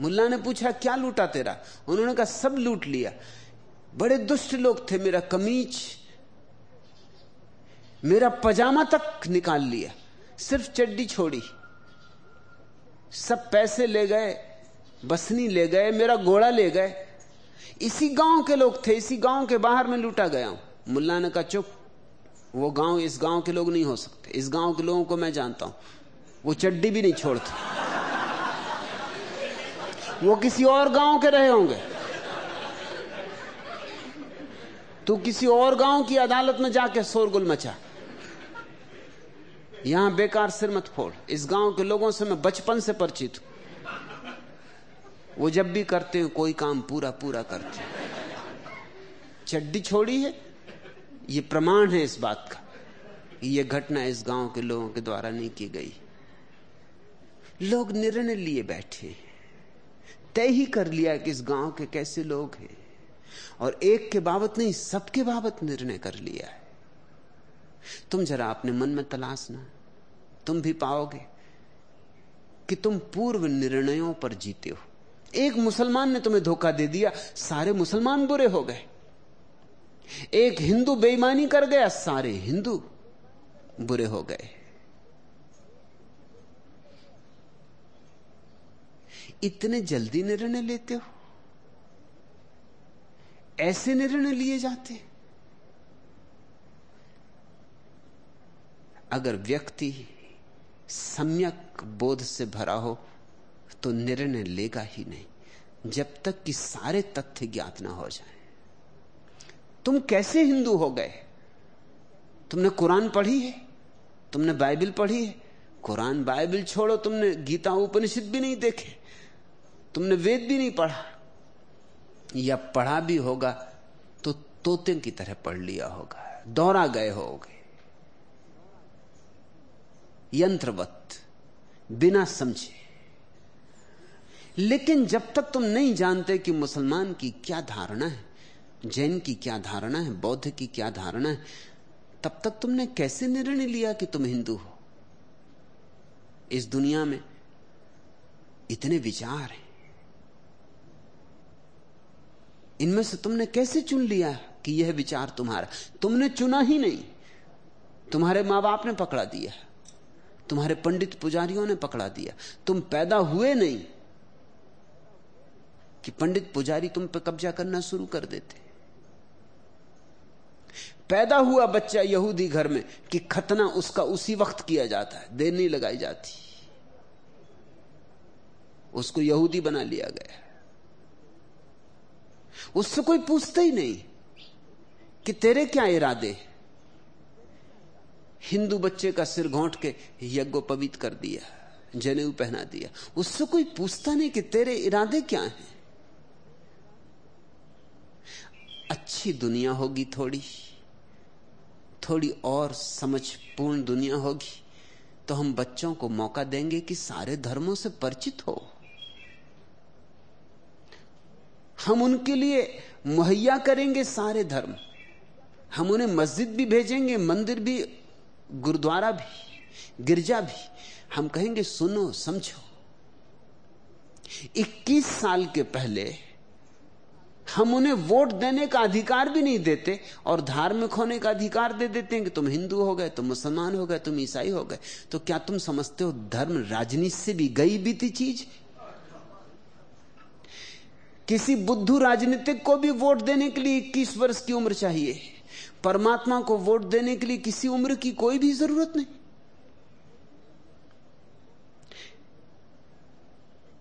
मुल्ला ने पूछा, क्या लूटा तेरा? उन्होंने कहा, सब लूट लिया। बड़े दुष्ट लोग थे मेरा कमीज। मेरा पजामा तक निकाल लिया। सिर्फ़ चड्डी छोड़ी। सब पैसे ले गए, बसनी ले गए, मेरा घोड़ा ले गए। इसी गाँव के लोग थे, इसी गाँव के बाहर में लूटा गया हूँ। मुल्ला ने कहा, चुप। वो गाँव इस गाँव के लोग नहीं हो सकते। इस गाँव के लोगों को मैं जानता हूँ। वो चड्डी भी नहीं छोड़ते। वो किसी और गाँव के रहे होंगे। तू किसी और गाँव की अदालत में जाके शोरगुल मचा। यहाँ बेकार सिर मत फोड़। इस गाँव के लोगों से मैं बचपन से परिचित हूँ। वो जब भी करते हैं, कोई काम पूरा पूरा करते हैं। चड्डी छोड़ी है? ये प्रमाण है इस बात का ये घटना इस गाँव के लोगों के द्वारा नहीं की गई। लोग निर्णय लिए बैठे तय ही कर लिया कि इस गाँव के कैसे लोग हैं। और एक के बाबत नहीं, सबके बाबत निर्णय कर लिया है। तुम जरा अपने मन में तलाशना तुम भी पाओगे कि तुम पूर्व निर्णयों पर जीते हो। एक मुसलमान ने तुम्हें धोखा दे दिया, सारे मुसलमान बुरे हो गए। एक हिंदू बेईमानी कर गया, सारे हिंदू बुरे हो गए। इतने जल्दी निर्णय लेते हो? ऐसे निर्णय लिए जाते अगर व्यक्ति सम्यक बोध से भरा हो तो निर्णय लेगा ही नहीं, जब तक कि सारे तथ्य ज्ञात ना हो जाए। तुम कैसे हिंदू हो गए? तुमने कुरान पढ़ी है? तुमने बाइबल पढ़ी है? कुरान बाइबल छोड़ो, तुमने गीता उपनिषद भी नहीं देखे। तुमने वेद भी नहीं पढ़ा। या पढ़ा भी होगा तो तोते की तरह पढ़ लिया होगा। दोहरा गए होगे। यंत्रवत, बिना समझे। लेकिन जब तक तुम नहीं जानते कि मुसलमान की क्या धारणा है, जैन की क्या धारणा है, बौद्ध की क्या धारणा है, तब तक तुमने कैसे निर्णय लिया कि तुम हिंदू हो? इस दुनिया में इतने विचार हैं। इनमें से तुमने कैसे चुन लिया कि यह विचार तुम्हारा? तुमने चुना ही नहीं। तुम्हारे माँ बाप ने पकड़ा दिया। तुम्हारे पंडित पुजारियों ने पकड़ा दिया। तुम पैदा हुए नहीं कि पंडित पुजारी तुम पर कब्जा करना शुरू कर देते। पैदा हुआ बच्चा यहूदी घर में कि खतना उसका उसी वक्त किया जाता है। देर नहीं लगाई जाती। उसको यहूदी बना लिया गया। उससे कोई पूछता ही नहीं कि तेरे क्या इरादे हिंदू बच्चे का सिर घोंट के यज्ञोपवीत कर दिया, जनेऊ पहना दिया। उससे कोई पूछता नहीं कि तेरे इरादे क्या हैं? अच्छी दुनिया होगी थोड़ी थोड़ी और समझपूर्ण दुनिया होगी तो हम बच्चों को मौका देंगे कि सारे धर्मों से परिचित हो। हम उनके लिए मुहैया करेंगे सारे धर्म। हम उन्हें मस्जिद भी भेजेंगे, मंदिर भी, गुरुद्वारा भी, गिरजा भी। हम कहेंगे, सुनो, समझो 21 साल के पहले हम उन्हें वोट देने का अधिकार भी नहीं देते और धार्मिक होने का अधिकार दे देते हैं कि तुम हिंदू हो गए, तुम मुसलमान हो गए, तुम ईसाई हो गए। तो क्या तुम समझते हो, धर्म राजनीति से भी गई बीती चीज़? किसी बुद्धू राजनीतिक को भी वोट देने के लिए इक्कीस वर्ष की उम्र चाहिए। परमात्मा को वोट देने के लिए किसी उम्र की कोई भी ज़रूरत नहीं।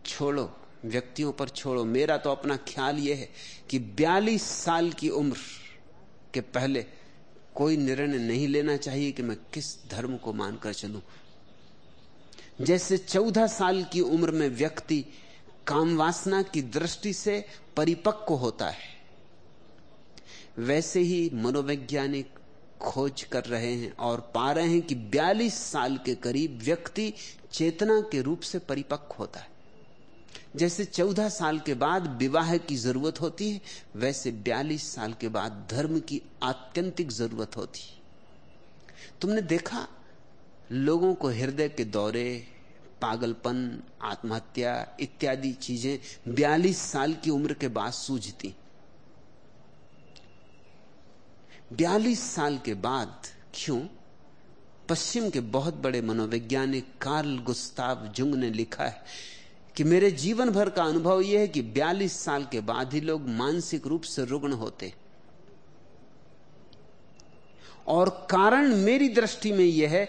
छोड़ो, व्यक्तियों पर छोड़ो। मेरा तो अपना ख्याल यह है कि 42 साल की उम्र के पहले कोई निर्णय नहीं लेना चाहिए कि मैं किस धर्म को मानकर चलूँ। जैसे 14 साल की उम्र में व्यक्ति काम वासना की दृष्टि से परिपक्व होता है। वैसे ही मनोवैज्ञानिक खोज कर रहे हैं और पा रहे हैं कि 42 साल के करीब व्यक्ति चेतना के रूप से परिपक्व होता है। जैसे चौदह साल के बाद विवाह की ज़रूरत होती है, वैसे बयालीस साल के बाद धर्म की आत्यंतिक ज़रूरत होती है। तुमने देखा? लोगों को हृदय के दौरे पागलपन, आत्महत्या इत्यादि चीज़ें बयालीस साल की उम्र के बाद सूझती। बयालीस साल के बाद क्यों? पश्चिम के बहुत बड़े मनोवैज्ञानिक कार्ल गुस्ताव जुंग ने लिखा है कि मेरे जीवन भर का अनुभव यह है कि 42 साल के बाद ही लोग मानसिक रूप से रुग्ण होते। और कारण मेरी दृष्टि में यह है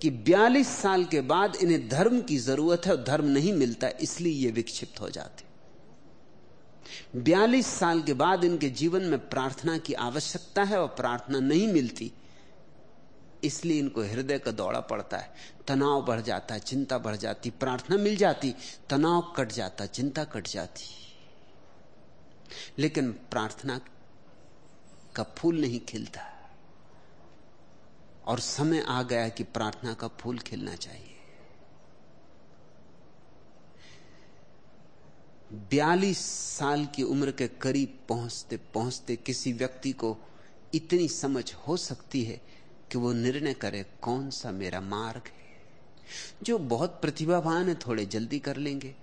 कि 42 साल के बाद इन्हें धर्म की ज़रूरत है और धर्म नहीं मिलता, इसलिए ये विक्षिप्त हो जाते। 42 साल के बाद इनके जीवन में प्रार्थना की आवश्यकता है और प्रार्थना नहीं मिलती, इसलिए इनको हृदय का दौड़ा पड़ता है। तनाव बढ़ जाता है, चिंता बढ़ जाती, प्रार्थना मिल जाती, तनाव कट जाता, चिंता कट जाती। लेकिन प्रार्थना का फूल नहीं खिलता। और समय आ गया कि प्रार्थना का फूल खिलना चाहिए। बयालीस साल की उम्र के करीब पहुँचते पहुँचते किसी व्यक्ति को इतनी समझ हो सकती है कि वो निर्णय करे कौन सा मेरा मार्ग है। जो बहुत प्रतिभावान है, थोड़े जल्दी कर लेंगे।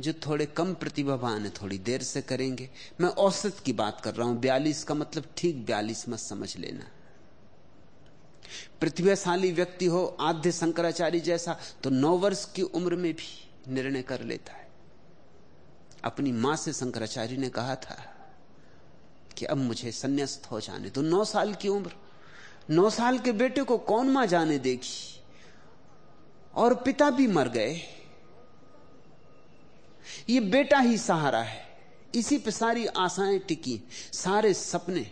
जो थोड़े कम प्रतिभावान है, थोड़ी देर से करेंगे। मैं औसत की बात कर रहा हूँ, बयालीस का मतलब ठीक बयालीस मत समझ लेना। प्रतिभाशाली व्यक्ति हो, आद्य शंकराचार्य जैसा तो नौ वर्ष की उम्र में भी निर्णय कर लेता है। अपनी माँ से शंकराचार्य ने कहा था कि अब मुझे संन्यास्त हो जाने तो नौ साल की उम्र। नौ साल के बेटे को कौन माँ जाने देगी? और पिता भी मर गए। ये बेटा ही सहारा है। इसी पे सारी आशाएँ टिकी। सारे सपने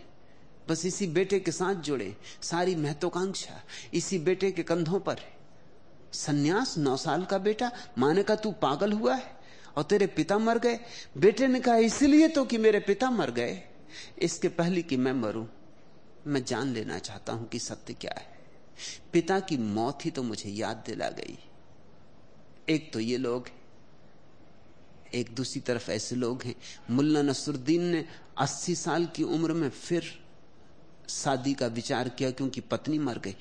बस इसी बेटे के साथ जुड़े, सारी महत्वाकांक्षा इसी बेटे के कंधों पर सन्यास नौ साल का बेटा, माने का तू पागल हुआ है और तेरे पिता मर गए। बेटे ने कहा, इसलिए तो कि मेरे पिता मर गए। इसके पहले कि मैं मरूं, मैं जान लेना चाहता हूँ कि सत्य क्या है। पिता की मौत ही तो मुझे याद दिला गई। एक तो ये लोग एक दूसरी तरफ़ ऐसे लोग हैं। मुल्ला नसरुद्दीन ने 80 साल की उम्र में फिर शादी का विचार किया क्योंकि पत्नी मर गई।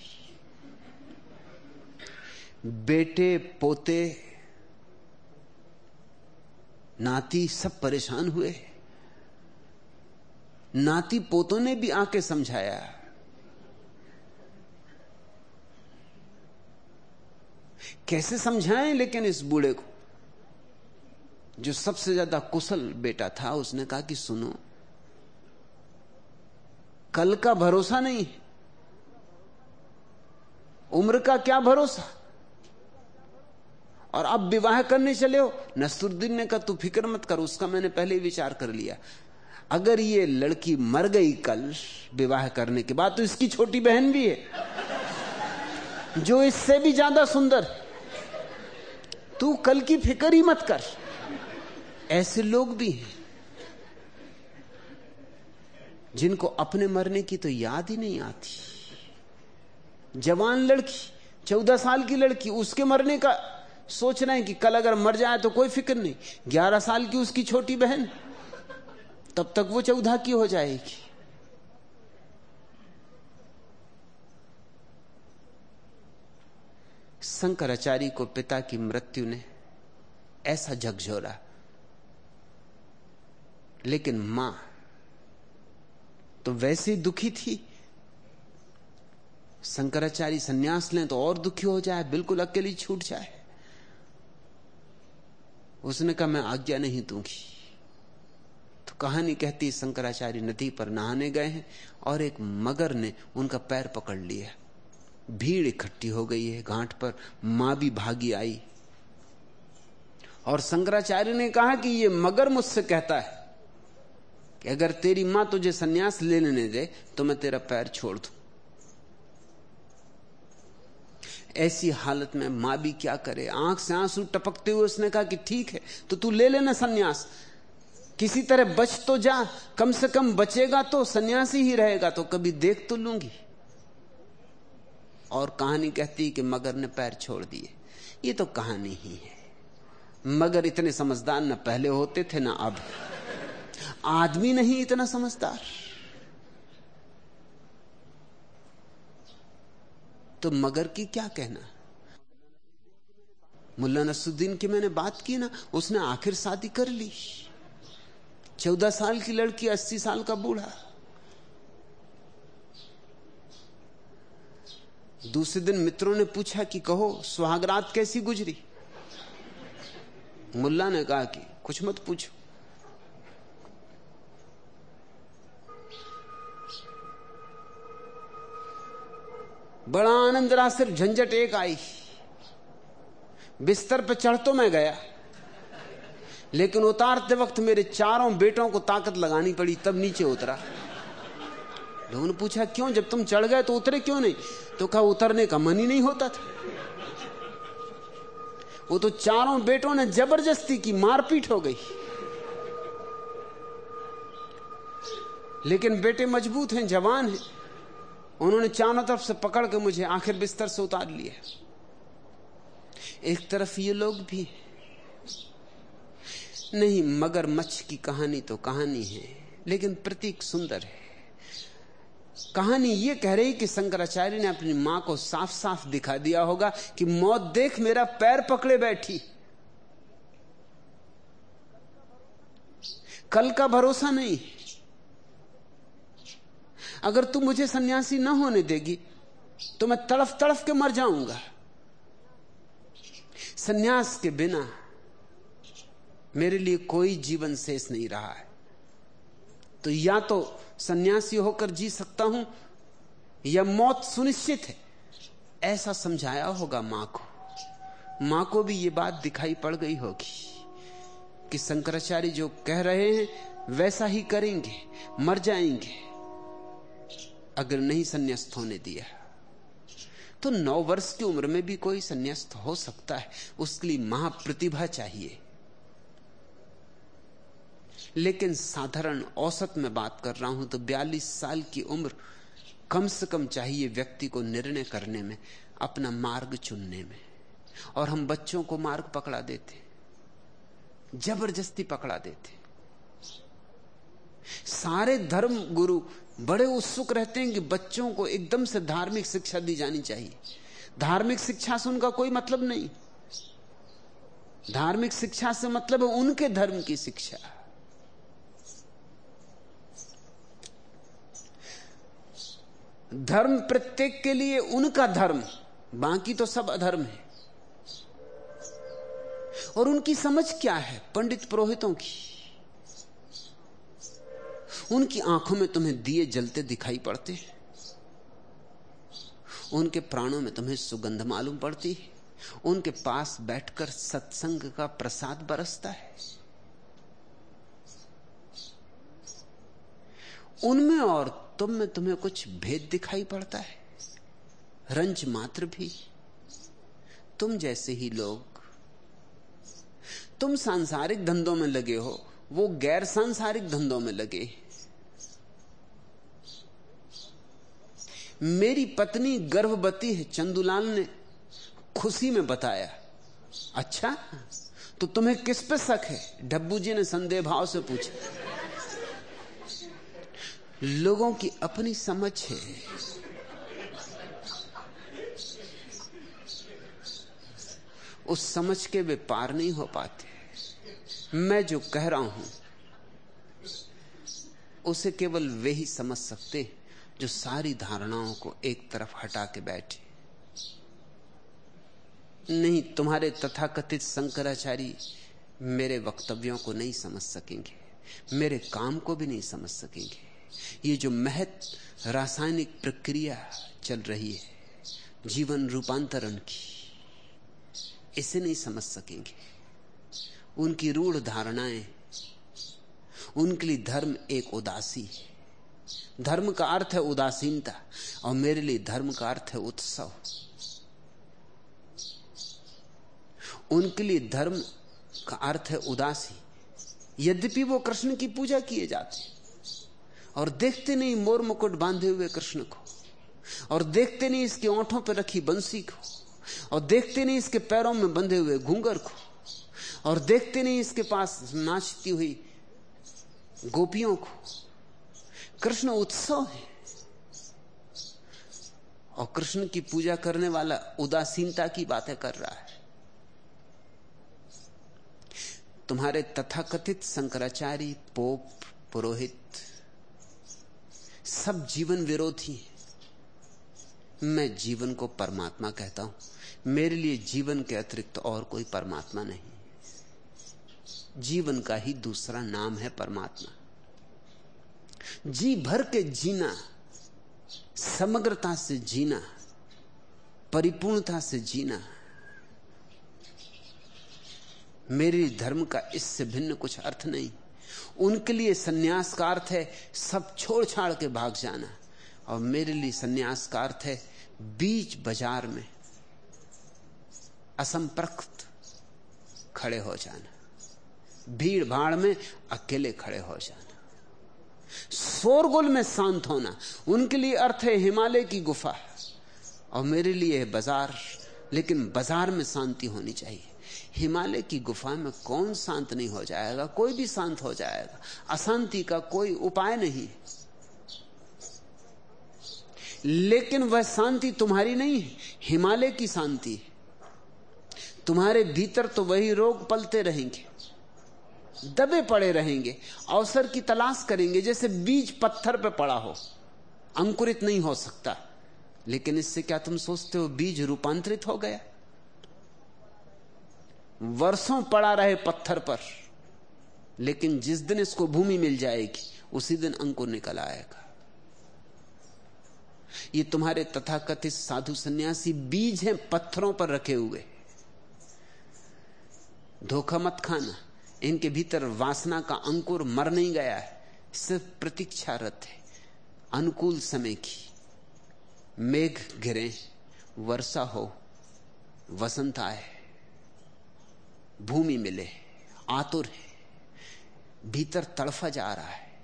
बेटे, पोते, नाती सब परेशान हुए। नाती पोतों ने भी आके समझाया। कैसे समझाएँ लेकिन इस बूढ़े को? जो सबसे ज़्यादा कुशल बेटा था, उसने कहा कि सुनो कल का भरोसा नहीं उम्र का क्या भरोसा? और अब विवाह करने चले हो, नसरुद्दीन ने कहा, तू फ़िक्र मत कर, उसका मैंने पहले ही विचार कर लिया। अगर ये लड़की मर गई कल विवाह करने के बाद तो इसकी छोटी बहन भी है, जो इससे भी ज़्यादा सुंदर तू कल की फ़िक्र ही मत कर। ऐसे लोग भी हैं। जिनको अपने मरने की तो याद ही नहीं आती। जवान लड़की, चौदह साल की लड़की, उसके मरने का सोच रहे हैं कि कल अगर मर जाए तो कोई फ़िक्र नहीं। ग्यारह साल की उसकी छोटी बहन, तब तक वो चौदह की हो जाएगी। शंकराचार्य को पिता की मृत्यु ने ऐसा झकझोरा। लेकिन माँ तो वैसे दुखी थी। शंकराचार्य सन्यास लें तो और दुखी हो जाए, बिल्कुल अकेली छूट जाए। उसने कहा, मैं आज्ञा नहीं दूँगी। तो कहानी कहती, शंकराचार्य नदी पर नहाने गए हैं और एक मगर ने उनका पैर पकड़ लिया। भीड़ इकट्ठी हो गई है, घाट पर माँ भी भागी आई। और शंकराचार्य ने कहा कि ये मगर मुझसे कहता है। कि अगर तेरी माँ तुझे सन्यास ले लेने दे तो मैं तेरा पैर छोड़ दू। ऐसी हालत में माँ भी क्या करे? आँख से आँसू टपकते हुए उसने कहा कि ठीक है तो तू ले लेना सन्यास। किसी तरह बच तो जा, कम से कम बचेगा तो सन्यासी ही रहेगा तो कभी देख तो लूँगी। और कहानी कहती कि मगर ने पैर छोड़ दिए। ये तो कहानी ही है। मगर इतने समझदार न पहले होते थे, ना अब। आदमी नहीं इतना समझदार। तो मगर की क्या कहना? मुल्ला नसुद्दीन की मैंने बात की ना, उसने आखिर शादी कर ली। चौदह साल की लड़की अस्सी साल का बूढ़ा। दूसरे दिन मित्रों ने पूछा कि कहो, सुहागरात कैसी गुजरी? मुल्ला ने कहा कि, कुछ मत पूछो। बड़ा आनंद रहा सिर्फ़ झंझट एक आई। बिस्तर पर चढ़ तो मैं गया। लेकिन उतारते वक्त मेरे चारों बेटों को ताकत लगानी पड़ी, तब नीचे उतरा। लोगों ने पूछा, क्यों? जब तुम चढ़ गए तो उतरे क्यों नहीं? तो कहा, उतरने का मन ही नहीं होता था। वो तो चारों बेटों ने ज़बरदस्ती की मारपीट हो गई। लेकिन बेटे मज़बूत हैं, जवान हैं। उन्होंने चारों तरफ़ से पकड़ के मुझे आखिर बिस्तर से उतार लिया एक तरफ़ ये लोग भी नहीं, मगर मच्छ की कहानी तो कहानी है, लेकिन प्रतीक सुंदर है। कहानी यह कह रही कि शंकराचार्य ने अपनी माँ को साफ़ साफ़ दिखा दिया होगा कि मौत देख मेरा पैर पकड़े बैठी। कल का भरोसा नहीं अगर तू मुझे सन्यासी न होने देगी तो मैं तड़फ तड़फ के मर जाऊँगा। सन्यास के बिना मेरे लिए कोई जीवन शेष नहीं रहा है। तो या तो सन्यासी होकर जी सकता हूँ, या मौत सुनिश्चित है। ऐसा समझाया होगा माँ को। माँ को भी ये बात दिखाई पड़ गई होगी कि शंकराचार्य जो कह रहे हैं, वैसा ही करेंगे, मर जाएँगे। अगर नहीं संन्यास्त होने दिया तो नौ वर्ष की उम्र में भी कोई संन्यास्त हो सकता है। उसके लिए महाप्रतिभा चाहिए। लेकिन साधारण औसत में बात कर रहा हूँ तो 42 साल की उम्र कम से कम चाहिए व्यक्ति को निर्णय करने में, अपना मार्ग चुनने में। और हम बच्चों को मार्ग पकड़ा देते ज़बरदस्ती पकड़ा देते सारे धर्म गुरु बड़े उत्सुक रहते हैं कि बच्चों को एकदम से धार्मिक शिक्षा दी जानी चाहिए। धार्मिक शिक्षा से उनका कोई मतलब नहीं। धार्मिक शिक्षा से मतलब है उनके धर्म की शिक्षा। धर्म प्रत्येक के लिए उनका धर्म, बाकी तो सब अधर्म है। और उनकी समझ क्या है, पंडित पुरोहितों की? उनकी आँखों में तुम्हें दिए जलते दिखाई पड़ते हैं। उनके प्राणों में तुम्हें सुगंध मालूम पड़ती है। उनके पास बैठकर सत्संग का प्रसाद बरसता है। उनमें और तुम में तुम्हें कुछ भेद दिखाई पड़ता है। रंज मात्र भी। तुम जैसे ही लोग, तुम सांसारिक धंधों में लगे हो वो गैर सांसारिक धंधों में लगे। मेरी पत्नी गर्भवती है, चंदुलाल ने खुशी में बताया अच्छा तो तुम्हें किस पे शक है? डब्बू जी ने संदेह भाव से पूछा। लोगों की अपनी समझ है। उस समझ के वे पार नहीं हो पाते। मैं जो कह रहा हूँ, उसे केवल वे ही समझ सकते जो सारी धारणाओं को एक तरफ़ हटा के बैठे। नहीं, तुम्हारे तथाकथित शंकराचारी मेरे वक्तव्यों को नहीं समझ सकेंगे, मेरे काम को भी नहीं समझ सकेंगे। ये जो महत रासायनिक प्रक्रिया चल रही है, जीवन रूपांतरण की, इसे नहीं समझ सकेंगे। उनकी रूढ़ धारणाएँ। उनके लिए धर्म एक उदासी है। धर्म का अर्थ है उदासीनता, और मेरे लिए धर्म का अर्थ है उत्सव। उनके लिए धर्म का अर्थ है उदासी। यद्यपि वो कृष्ण की पूजा किए जाते और देखते नहीं मोर मुकुट बांधे हुए कृष्ण को, और देखते नहीं इसके ओंठों पर रखी बंसी को, और देखते नहीं इसके पैरों में बंधे हुए घूंगर को और देखते नहीं इसके पास नाचती हुई गोपियों को। कृष्ण उत्सव है। और कृष्ण की पूजा करने वाला उदासीनता की बातें कर रहा है। तुम्हारे तथाकथित शंकराचार्य, पोप, पुरोहित सब जीवन विरोधी है। मैं जीवन को परमात्मा कहता हूँ। मेरे लिए जीवन के अतिरिक्त और कोई परमात्मा नहीं। जीवन का ही दूसरा नाम है परमात्मा। जी भर के जीना, समग्रता से जीना, परिपूर्णता से जीना, मेरे धर्म का इससे भिन्न कुछ अर्थ नहीं। उनके लिए सन्यास का अर्थ है सब छोड़ छाड़ के भाग जाना। और मेरे लिए सन्यास का अर्थ है बीच बाज़ार में असंप्रक्त खड़े हो जाना। भीड़ भाड़ में अकेले खड़े हो जाना। शोरगुल में शांत होना, उनके लिए अर्थ है हिमालय की गुफा और मेरे लिए है बाज़ार, लेकिन बाज़ार में शांति होनी चाहिए। हिमालय की गुफा में कौन शांत नहीं हो जाएगा, कोई भी शांत हो जाएगा। अशांति का कोई उपाय नहीं लेकिन वह शांति तुम्हारी नहीं है, हिमालय की शांति तुम्हारे भीतर तो वही रोग पलते रहेंगे। दबे पड़े रहेंगे, अवसर की तलाश करेंगे, जैसे बीज पत्थर पर पड़ा हो। अंकुरित नहीं हो सकता। लेकिन इससे क्या तुम सोचते हो, बीज रूपांतरित हो गया? वर्षों पड़ा रहे पत्थर पर, लेकिन जिस दिन इसको भूमि मिल जाएगी, उसी दिन अंकुर निकल आएगा। ये तुम्हारे तथाकथित साधु सन्यासी बीज हैं पत्थरों पर रखे हुए। धोखा मत खाना। इनके भीतर वासना का अंकुर मर नहीं गया है। सिर्फ़ प्रतीक्षारत है। अनुकूल समय की। मेघ गिरे वर्षा हो, वसंत आए। भूमि मिले, आतुर है। भीतर तड़फा जा रहा है।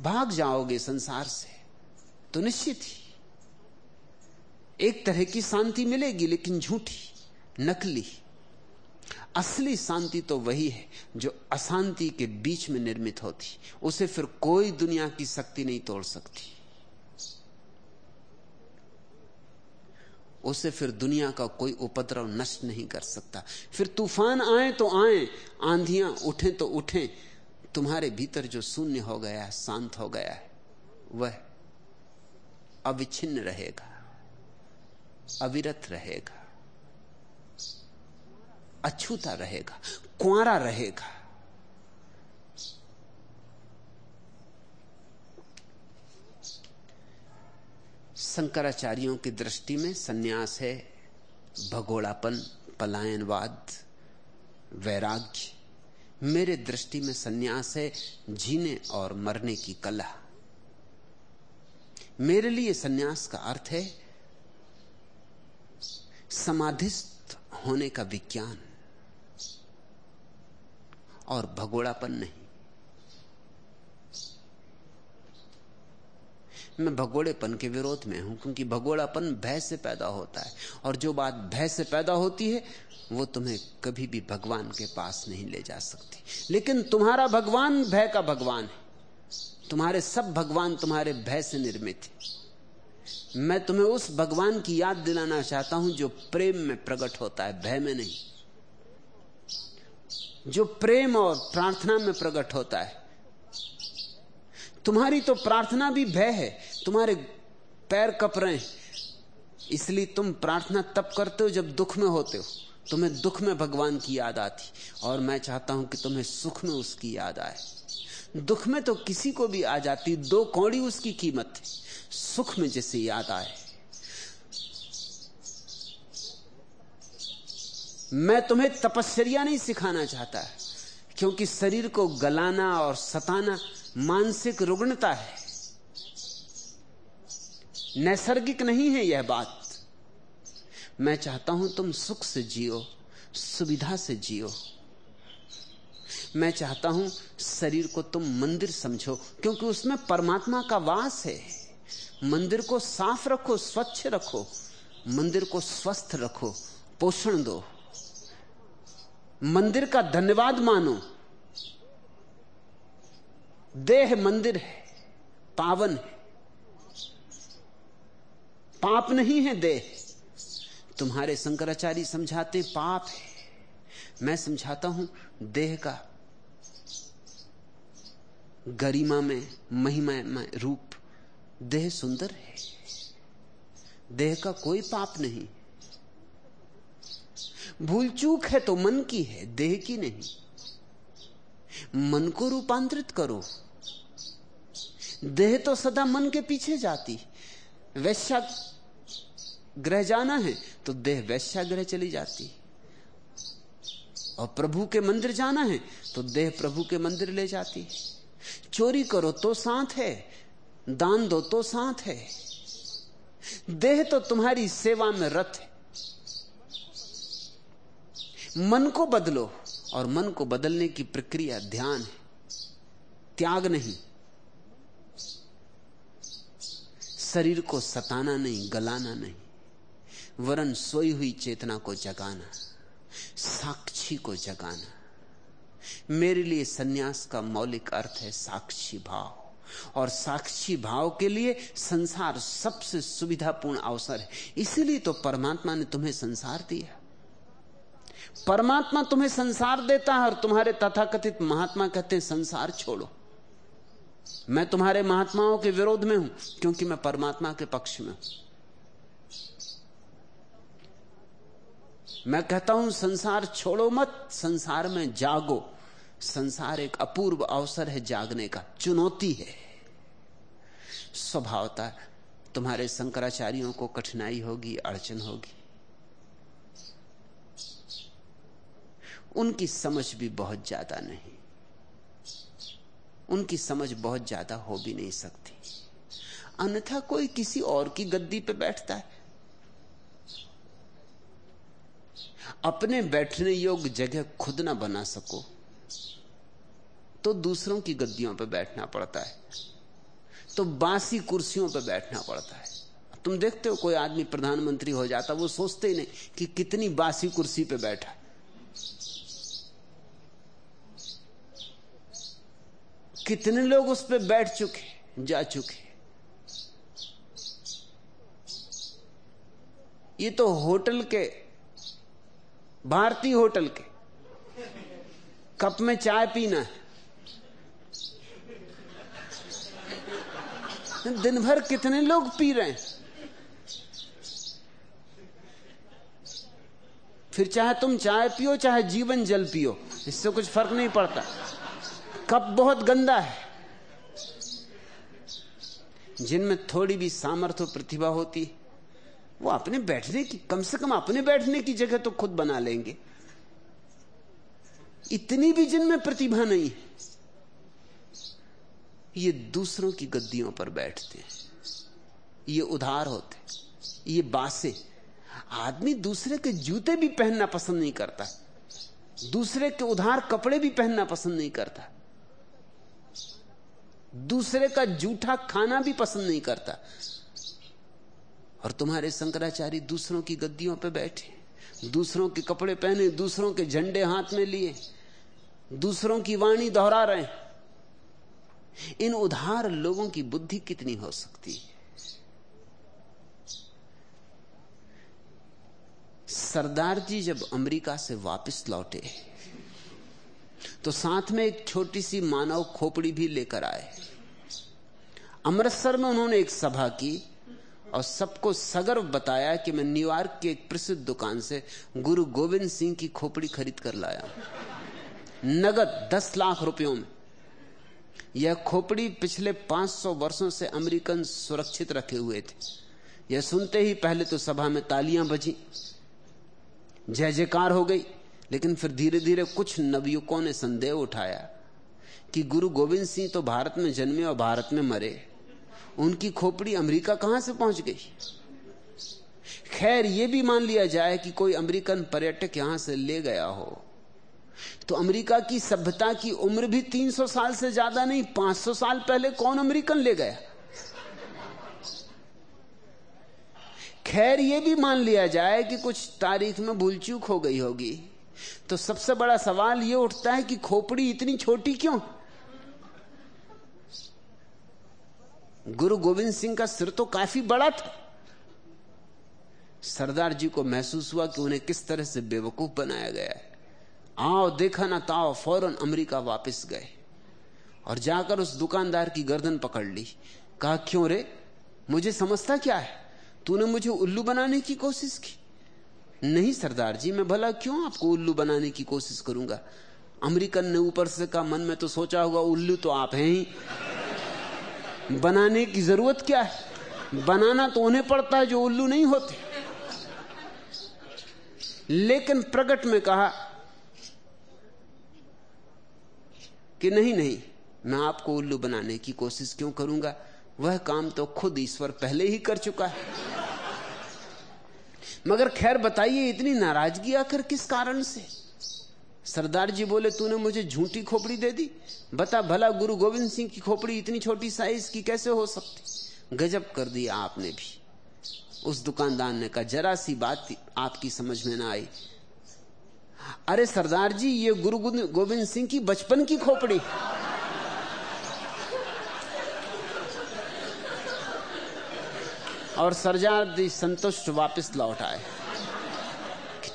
भाग जाओगे संसार से तो निश्चित ही। एक तरह की शांति मिलेगी, लेकिन झूठी, नकली। असली शांति तो वही है जो अशांति के बीच में निर्मित होती। उसे फिर कोई दुनिया की शक्ति नहीं तोड़ सकती। उसे फिर दुनिया का कोई उपद्रव नष्ट नहीं कर सकता। फिर तूफ़ान आए तो आए, आंधियाँ उठे तो उठे, तुम्हारे भीतर जो शून्य हो गया है, शांत हो गया है, वह अविच्छिन्न रहेगा, अविरत रहेगा। अछूता रहेगा कुआरा रहेगा। शंकराचार्यों की दृष्टि में सन्यास है भगोड़ापन, पलायनवाद, वैराग्य। मेरे दृष्टि में सन्यास है जीने और मरने की कला। मेरे लिए सन्यास का अर्थ है समाधिस्थ होने का विज्ञान। और भगोड़ापन नहीं। मैं भगोड़ेपन के विरोध में हूँ, क्योंकि भगोड़ापन भय से पैदा होता है। और जो बात भय से पैदा होती है, वो तुम्हें कभी भी भगवान के पास नहीं ले जा सकती। लेकिन तुम्हारा भगवान भय का भगवान है। तुम्हारे सब भगवान तुम्हारे भय से निर्मित है। मैं तुम्हें उस भगवान की याद दिलाना चाहता हूँ जो प्रेम में प्रकट होता है, भय में नहीं। जो प्रेम और प्रार्थना में प्रकट होता है। तुम्हारी तो प्रार्थना भी भय है, तुम्हारे पैर कप रहे हैं। इसलिए तुम प्रार्थना तब करते हो जब दुख में होते हो। तुम्हें दुख में भगवान की याद आती, और मैं चाहता हूँ कि तुम्हें सुख में उसकी याद आए। दुख में तो किसी को भी आ जाती, दो कौड़ी उसकी कीमत है। सुख में जैसे याद आए। मैं तुम्हें तपस्या नहीं सिखाना चाहता, क्योंकि शरीर को गलाना और सताना मानसिक रुग्णता है। नैसर्गिक नहीं है यह बात। मैं चाहता हूँ तुम सुख से जियो, सुविधा से जियो। मैं चाहता हूँ शरीर को तुम मंदिर समझो, क्योंकि उसमें परमात्मा का वास है। मंदिर को साफ़ रखो, स्वच्छ रखो, मंदिर को स्वस्थ रखो, पोषण दो। मंदिर का धन्यवाद मानो। देह मंदिर है, पावन है। पाप नहीं है देह। तुम्हारे शंकराचार्य समझाते पाप है। मैं समझाता हूँ देह का। गरिमा में, महिमा में रूप देह सुंदर है। देह का कोई पाप नहीं। भूल चूक है तो मन की है, देह की नहीं। मन को रूपांतरित करो। देह तो सदा मन के पीछे जाती। वैश्या ग्रह जाना है तो देह वैश्या ग्रह चली जाती। और प्रभु के मंदिर जाना है तो देह प्रभु के मंदिर ले जाती। चोरी करो तो साथ है, दान दो तो साथ है। देह तो तुम्हारी सेवा में रथ है। मन को बदलो और मन को बदलने की प्रक्रिया ध्यान है। त्याग नहीं। शरीर को सताना नहीं, गलाना नहीं। वरन सोई हुई चेतना को जगाना, साक्षी को जगाना। मेरे लिए सन्यास का मौलिक अर्थ है साक्षी भाव। और साक्षी भाव के लिए संसार सबसे सुविधापूर्ण अवसर है। इसीलिए तो परमात्मा ने तुम्हें संसार दिया। परमात्मा तुम्हें संसार देता है और तुम्हारे तथाकथित महात्मा कहते हैं, संसार छोड़ो। मैं तुम्हारे महात्माओं के विरोध में हूँ, क्योंकि मैं परमात्मा के पक्ष में हूँ। मैं कहता हूँ, संसार छोड़ो मत, संसार में जागो। संसार एक अपूर्व अवसर है जागने का, चुनौती है। स्वभावता तुम्हारे शंकराचार्यों को कठिनाई होगी, अड़चन होगी। उनकी समझ भी बहुत ज़्यादा नहीं। उनकी समझ बहुत ज़्यादा हो भी नहीं सकती। अन्यथा कोई किसी और की गद्दी पे बैठता है। अपने बैठने योग्य जगह खुद ना बना सको तो दूसरों की गद्दियों पर बैठना पड़ता है। तो बासी कुर्सियों पर बैठना पड़ता है। तुम देखते हो कोई आदमी प्रधानमंत्री हो जाता, वो सोचते ही नहीं कि कितनी बासी कुर्सी पे बैठा। कितने लोग उस पर बैठ चुके जा चुके ये तो होटल के, भारतीय होटल के, कप में चाय पीना है। दिन भर कितने लोग पी रहे हैं? फिर चाहे तुम चाय पियो, चाहे जीवन जल पियो, इससे कुछ फ़र्क नहीं पड़ता। कप बहुत गंदा है। जिनमें थोड़ी भी सामर्थ्य प्रतिभा होती, वो अपने बैठने की, कम से कम अपने बैठने की जगह तो खुद बना लेंगे। इतनी भी जिनमें प्रतिभा नहीं है, ये दूसरों की गद्दियों पर बैठते हैं। ये उधार होते ये बासे। आदमी दूसरे के जूते भी पहनना पसंद नहीं करता, दूसरे के उधार कपड़े भी पहनना पसंद नहीं करता। दूसरे का जूठा खाना भी पसंद नहीं करता। और तुम्हारे शंकराचार्य दूसरों की गद्दियों पर बैठे, दूसरों के कपड़े पहने, दूसरों के झंडे हाथ में लिए, दूसरों की वाणी दोहरा रहे इन उधार लोगों की बुद्धि कितनी हो सकती है? सरदार जी जब अमेरिका से वापस लौटे तो साथ में एक छोटी सी मानव खोपड़ी भी लेकर आए। अमृतसर में उन्होंने एक सभा की और सबको सगर्व बताया कि मैं न्यूयॉर्क की एक प्रसिद्ध दुकान से गुरु गोविंद सिंह की खोपड़ी खरीद कर लाया। नगद दस लाख रुपयों में। यह खोपड़ी पिछले 500 वर्षों से अमेरिकन सुरक्षित रखे हुए थे। यह सुनते ही पहले तो सभा में तालियाँ बजी। जय जयकार हो गई। लेकिन फिर धीरे धीरे कुछ नवयुवकों ने संदेह उठाया कि गुरु गोविंद सिंह तो भारत में जन्मे और भारत में मरे। उनकी खोपड़ी अमेरिका कहाँ से पहुँच गई? खैर यह भी मान लिया जाए कि कोई अमेरिकन पर्यटक यहाँ से ले गया हो। तो अमेरिका की सभ्यता की उम्र भी 300 साल से ज़्यादा नहीं 500 साल पहले कौन अमेरिकन ले गया? खैर यह भी मान लिया जाए कि कुछ तारीख में भूल चूक हो गई होगी। तो सबसे बड़ा सवाल यह उठता है कि खोपड़ी इतनी छोटी क्यों? गुरु गोविंद सिंह का सिर तो काफ़ी बड़ा था। सरदार जी को महसूस हुआ कि उन्हें किस तरह से बेवकूफ़ बनाया गया है। आओ देखा ना ताओ, फ़ौरन अमेरिका वापस गए और जाकर उस दुकानदार की गर्दन पकड़ ली। कहा, क्यों रे? मुझे समझता क्या है? तूने मुझे उल्लू बनाने की कोशिश की? नहीं सरदार जी, मैं भला क्यों आपको उल्लू बनाने की कोशिश करूँगा? अमेरिकन ने ऊपर से कहा, मन में तो सोचा होगा, उल्लू तो आप हैं ही। बनाने की ज़रूरत क्या है? बनाना तो उन्हें पड़ता है जो उल्लू नहीं होते। लेकिन प्रकट में कहा कि नहीं नहीं, मैं आपको उल्लू बनाने की कोशिश क्यों करूँगा? वह काम तो खुद ईश्वर पहले ही कर चुका है। मगर खैर बताइए, इतनी नाराज़गी आकर किस कारण से? सरदार जी बोले, तूने मुझे झूठी खोपड़ी दे दी? बता, भला गुरु गोविंद सिंह की खोपड़ी इतनी छोटी साइज़ की कैसे हो सकती? गजब कर दिया आपने भी। उस दुकानदार ने कहा, जरा सी बात आपकी समझ में ना आई। अरे सरदार जी, ये गुरु गोविंद सिंह की बचपन की खोपड़ी। और सरदार जी संतुष्ट वापस लौट आए।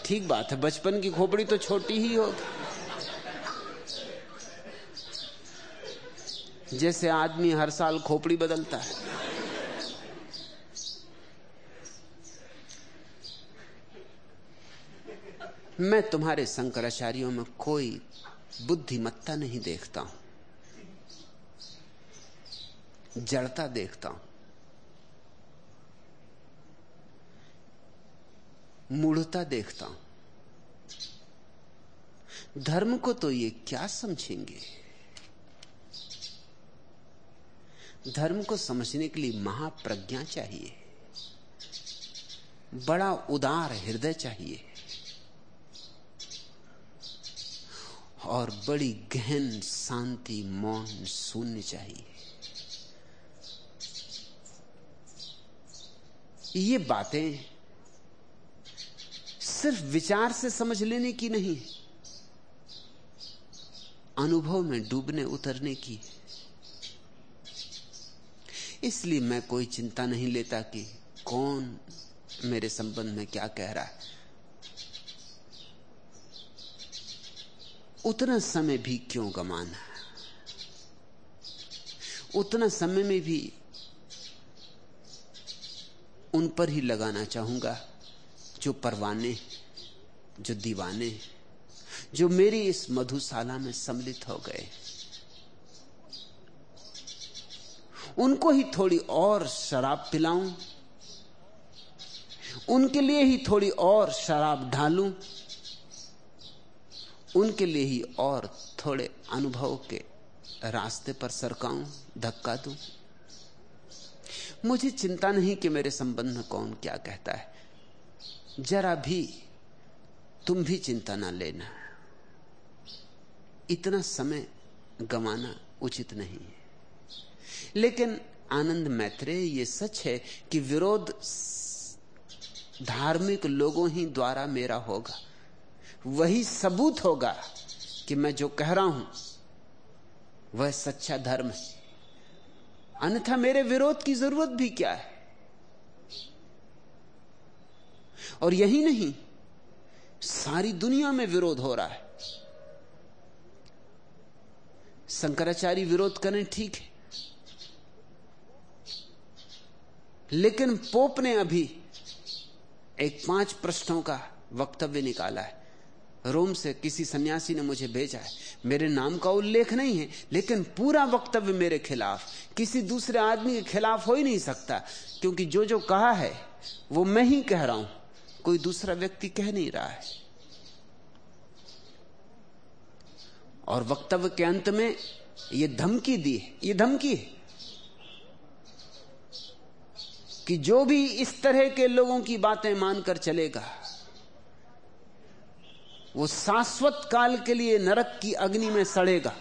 ठीक बात है, बचपन की खोपड़ी तो छोटी ही होगी जैसे आदमी हर साल खोपड़ी बदलता है। मैं तुम्हारे शंकराचार्यों में कोई बुद्धिमत्ता नहीं देखता हूँ। जड़ता देखता हूँ। मूढ़ता देखता हूँ। धर्म को तो ये क्या समझेंगे? धर्म को समझने के लिए महाप्रज्ञा चाहिए। बड़ा उदार हृदय चाहिए। और बड़ी गहन शांति, मौन, शून्य चाहिए। ये बातें सिर्फ़ विचार से समझ लेने की नहीं अनुभव में डूबने, उतरने की इसलिए मैं कोई चिंता नहीं लेता कि कौन मेरे संबंध में क्या कह रहा है। उतना समय भी क्यों गमाना उतना समय में भी उन पर ही लगाना चाहूँगा जो परवाने जो दीवाने जो मेरी इस मधुशाला में सम्मिलित हो गए उनको ही थोड़ी और शराब पिलाऊं, उनके लिए ही थोड़ी और शराब ढालूं, उनके लिए ही और थोड़े अनुभव के रास्ते पर सरकाऊं, धक्का दूँ। मुझे चिंता नहीं कि मेरे संबंध में कौन क्या कहता है। जरा भी तुम भी चिंता ना लेना। इतना समय गंवाना उचित नहीं है। लेकिन आनंद मैत्रेय, ये सच है कि विरोध धार्मिक लोगों ही द्वारा मेरा होगा। वही सबूत होगा कि मैं जो कह रहा हूँ, वह सच्चा धर्म है। अन्यथा मेरे विरोध की ज़रूरत भी क्या है? और यही नहीं सारी दुनिया में विरोध हो रहा है। शंकराचार्य विरोध करें, ठीक है। लेकिन पोप ने अभी एक पाँच प्रश्नों का वक्तव्य निकाला है। रोम से किसी सन्यासी ने मुझे भेजा है। मेरे नाम का उल्लेख नहीं है, लेकिन पूरा वक्तव्य मेरे खिलाफ। किसी दूसरे आदमी के खिलाफ हो ही नहीं सकता, क्योंकि जो जो कहा है, वो मैं ही कह रहा हूँ। कोई दूसरा व्यक्ति कह नहीं रहा है। और वक्तव्य के अंत में यह धमकी दी है यह धमकी है कि जो भी इस तरह के लोगों की बातें मानकर चलेगा, वो शाश्वत काल के लिए नरक की अग्नि में सड़ेगा।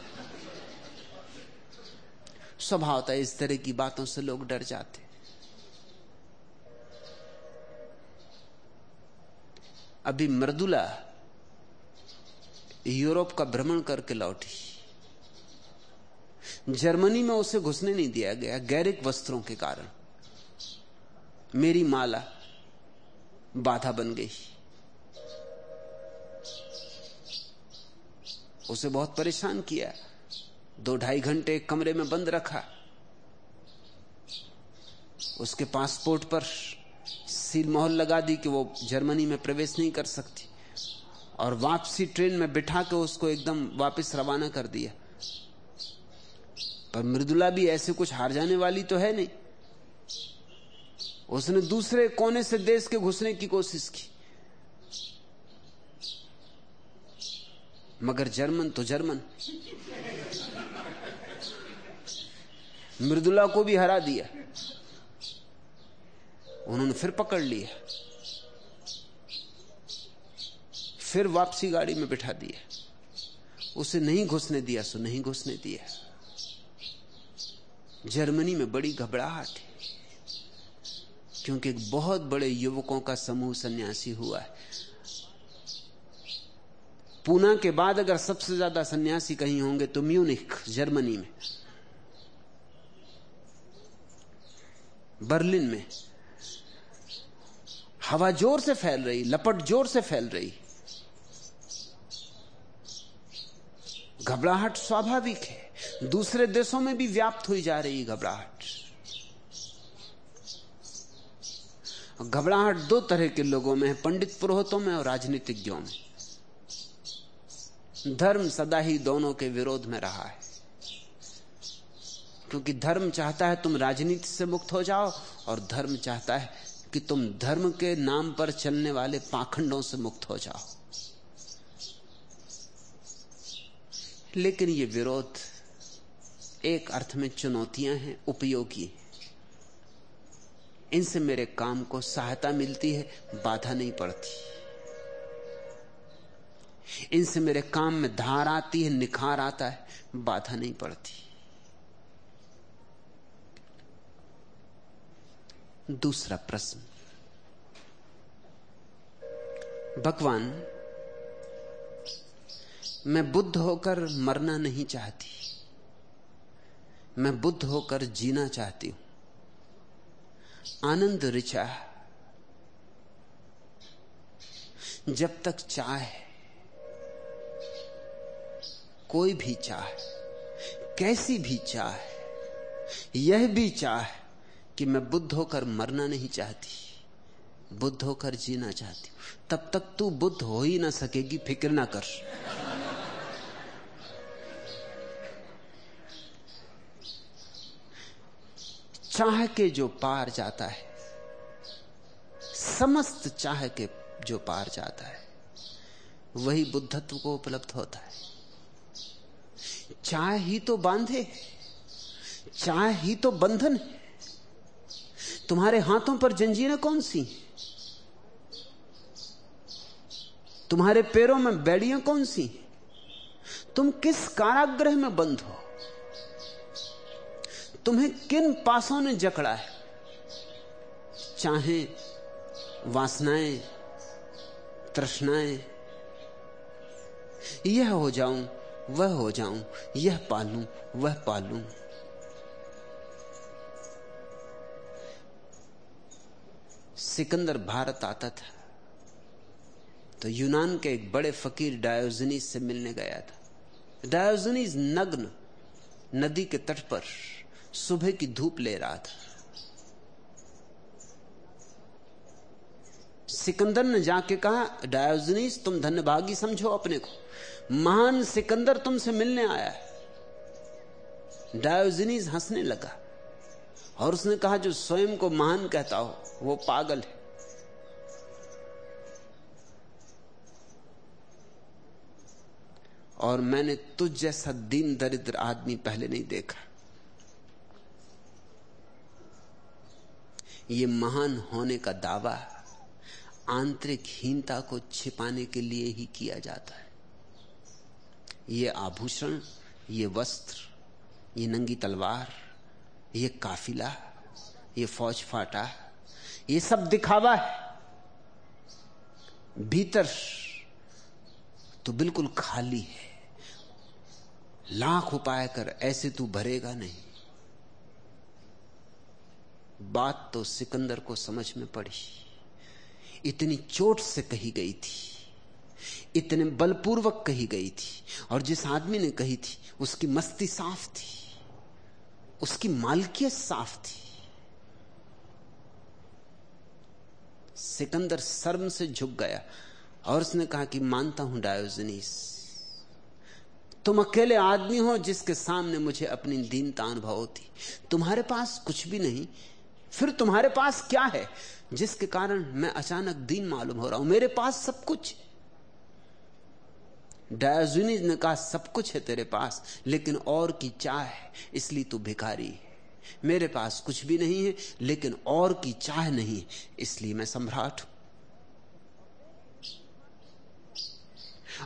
स्वभावता इस तरह की बातों से लोग डर जाते अभी मृदुला यूरोप का भ्रमण करके लौटी। जर्मनी में उसे घुसने नहीं दिया गया, गैरिक वस्त्रों के कारण। मेरी माला बाधा बन गई। उसे बहुत परेशान किया। दो ढाई घंटे कमरे में बंद रखा। उसके पासपोर्ट पर सील मोहर लगा दी कि वो जर्मनी में प्रवेश नहीं कर सकती। और वापसी ट्रेन में बिठा के उसको एकदम वापस रवाना कर दिया। पर मृदुला भी ऐसे कुछ हार जाने वाली तो है नहीं। उसने दूसरे कोने से देश के घुसने की कोशिश की। मगर जर्मन तो जर्मन। मृदुला को भी हरा दिया। उन्होंने फिर पकड़ लिया फिर वापसी गाड़ी में बिठा दिया उसे नहीं घुसने दिया, सो नहीं घुसने दिया। जर्मनी में बड़ी घबराहट है, क्योंकि बहुत बड़े युवकों का समूह सन्यासी हुआ है। पूना के बाद अगर सबसे ज़्यादा सन्यासी कहीं होंगे तो म्यूनिक जर्मनी में। बर्लिन में हवा ज़ोर से फैल रही, लपट ज़ोर से फैल रही। घबराहट स्वाभाविक है। दूसरे देशों में भी व्याप्त हुई जा रही घबराहट। घबराहट दो तरह के लोगों में है, पंडित पुरोहितों में और राजनीतिज्ञों में। धर्म सदा ही दोनों के विरोध में रहा है। क्योंकि धर्म चाहता है तुम राजनीति से मुक्त हो जाओ और धर्म चाहता है कि तुम धर्म के नाम पर चलने वाले पाखंडों से मुक्त हो जाओ। लेकिन ये विरोध एक अर्थ में चुनौतियाँ हैं, उपयोगी इनसे मेरे काम को सहायता मिलती है, बाधा नहीं पड़ती। इनसे मेरे काम में धार आती है, निखार आता है, बाधा नहीं पड़ती। दूसरा प्रश्न। भगवान, मैं बुद्ध होकर मरना नहीं चाहती। मैं बुद्ध होकर जीना चाहती हूँ। आनंद ऋचा जब तक चाह, कोई भी चाह, कैसी भी चाह, यह भी चाह कि मैं बुद्ध होकर मरना नहीं चाहती, बुद्ध होकर जीना चाहती तब तक तू बुद्ध हो ही ना सकेगी, फ़िक्र ना कर। चाह के जो पार जाता है, समस्त चाह के जो पार जाता है, वही बुद्धत्व को उपलब्ध होता है। चाह ही तो बांधे, चाह ही तो बंधन है। तुम्हारे हाथों पर जंजीरें कौन सी? तुम्हारे पैरों में बेड़ियाँ कौन सी? तुम किस कारागृह में बंद हो? तुम्हें किन पासों ने जकड़ा है? चाहे वासनाएँ, तृष्णाएँ। यह हो जाऊँ, वह हो जाऊँ, यह पालूं, वह पालूं। सिकंदर भारत आता था। तो यूनान के एक बड़े फकीर डायोजनीस से मिलने गया था। डायोजनीस नग्न नदी के तट पर सुबह की धूप ले रहा था। सिकंदर ने जाके कहा, डायोजनीस, तुम धन्यभागी समझो अपने को। महान सिकंदर तुमसे मिलने आया है। डायोजनीस हंसने लगा। और उसने कहा, जो स्वयं को महान कहता हो, वो पागल है। और मैंने तुझ जैसा दीन दरिद्र आदमी पहले नहीं देखा। ये महान होने का दावा आंतरिक हीनता को छिपाने के लिए ही किया जाता है। ये आभूषण, ये वस्त्र, ये नंगी तलवार ये काफिला, ये फौज फाटा, ये सब दिखावा है। भीतर तो बिल्कुल खाली है। लाख उपाय कर, ऐसे तू भरेगा नहीं। बात तो सिकंदर को समझ में पड़ी। इतनी चोट से कही गई थी। इतने बलपूर्वक कही गई थी। और जिस आदमी ने कही थी, उसकी मस्ती साफ़ थी। उसकी मालकियत साफ़ थी। सिकंदर शर्म से झुक गया और उसने कहा कि मानता हूँ डायोजनीस, तुम अकेले आदमी हो जिसके सामने मुझे अपनी दीनता अनुभव होती। तुम्हारे पास कुछ भी नहीं, फिर तुम्हारे पास क्या है जिसके कारण मैं अचानक दीन मालूम हो रहा हूँ? मेरे पास सब कुछ डायोजनीज ने कहा, सब कुछ है तेरे पास, लेकिन और की चाह है, इसलिए तू भिखारी मेरे पास कुछ भी नहीं है, लेकिन और की चाह नहीं इसलिए मैं सम्राट हूँ।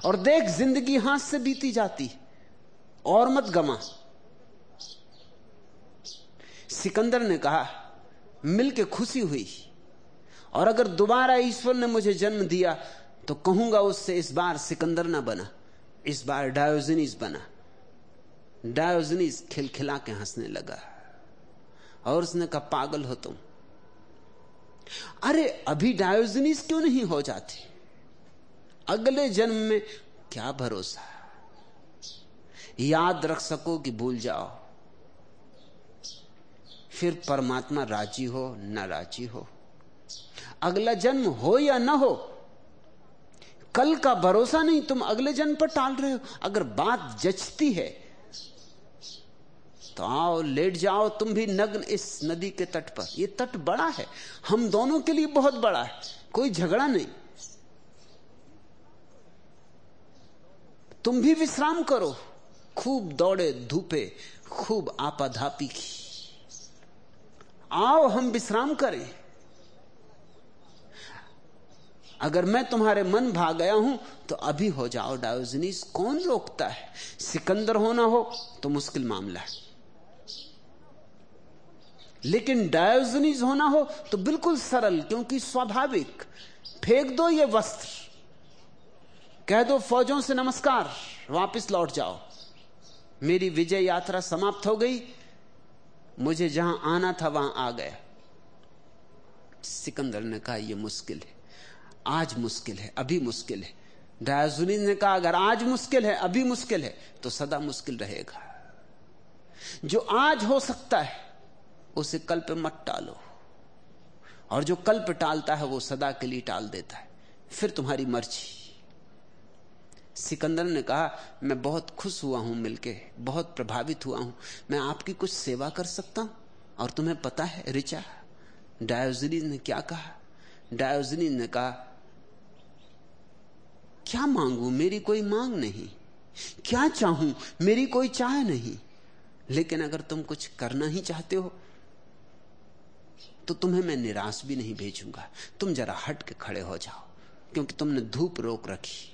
और देख, ज़िंदगी हाथ से बीती जाती, और मत गमा। सिकंदर ने कहा, मिलके खुशी हुई, और अगर दोबारा ईश्वर ने मुझे जन्म दिया तो कहूँगा उससे इस बार सिकंदर ना बना, इस बार डायोजनीस बना। डायोजनीस खिलखिला के हंसने लगा। और उसने कहा, पागल हो तुम। अरे, अभी डायोजनीस क्यों नहीं हो जाती? अगले जन्म में क्या भरोसा? याद रख सको कि भूल जाओ। फिर परमात्मा राज़ी हो न राज़ी हो। अगला जन्म हो या ना हो कल का भरोसा नहीं, तुम अगले जन्म पर टाल रहे हो। अगर बात जचती है तो आओ, लेट जाओ, तुम भी नग्न इस नदी के तट पर। यह तट बड़ा है। हम दोनों के लिए बहुत बड़ा है। कोई झगड़ा नहीं। तुम भी विश्राम करो। खूब दौड़े, धूपे, खूब आपाधापी की। आओ, हम विश्राम करें। अगर मैं तुम्हारे मन भाग गया हूँ तो अभी हो जाओ डायोजनीस। कौन रोकता है? सिकंदर होना हो तो मुश्किल मामला है। लेकिन डायोजनीस होना हो तो बिल्कुल सरल, क्योंकि स्वाभाविक। फेंक दो ये वस्त्र। कह दो, फौजों से नमस्कार, वापस लौट जाओ। मेरी विजय यात्रा समाप्त हो गई। मुझे जहाँ आना था, वहाँ आ गया। सिकंदर ने कहा यह मुश्किल है। आज मुश्किल है, अभी मुश्किल है। डायजुनी ने कहा, अगर आज मुश्किल है, अभी मुश्किल है तो सदा मुश्किल रहेगा। जो आज हो सकता है, उसे कल पे मत टालो। और जो कल पे टालता है, वो सदा के लिए टाल देता है। फिर तुम्हारी मर्ज़ी। सिकंदर ने कहा, मैं बहुत खुश हुआ हूँ मिलके, बहुत प्रभावित हुआ हूँ। मैं आपकी कुछ सेवा कर सकता हूँ? और तुम्हें पता है रिचा डायोजनी ने क्या कहा? डायोजनी ने कहा क्या मांगू? मेरी कोई मांग नहीं। क्या चाहूँ? मेरी कोई चाह नहीं। लेकिन अगर तुम कुछ करना ही चाहते हो तो तुम्हें मैं निराश भी नहीं भेजूँगा। तुम जरा हट के खड़े हो जाओ, क्योंकि तुमने धूप रोक रखी।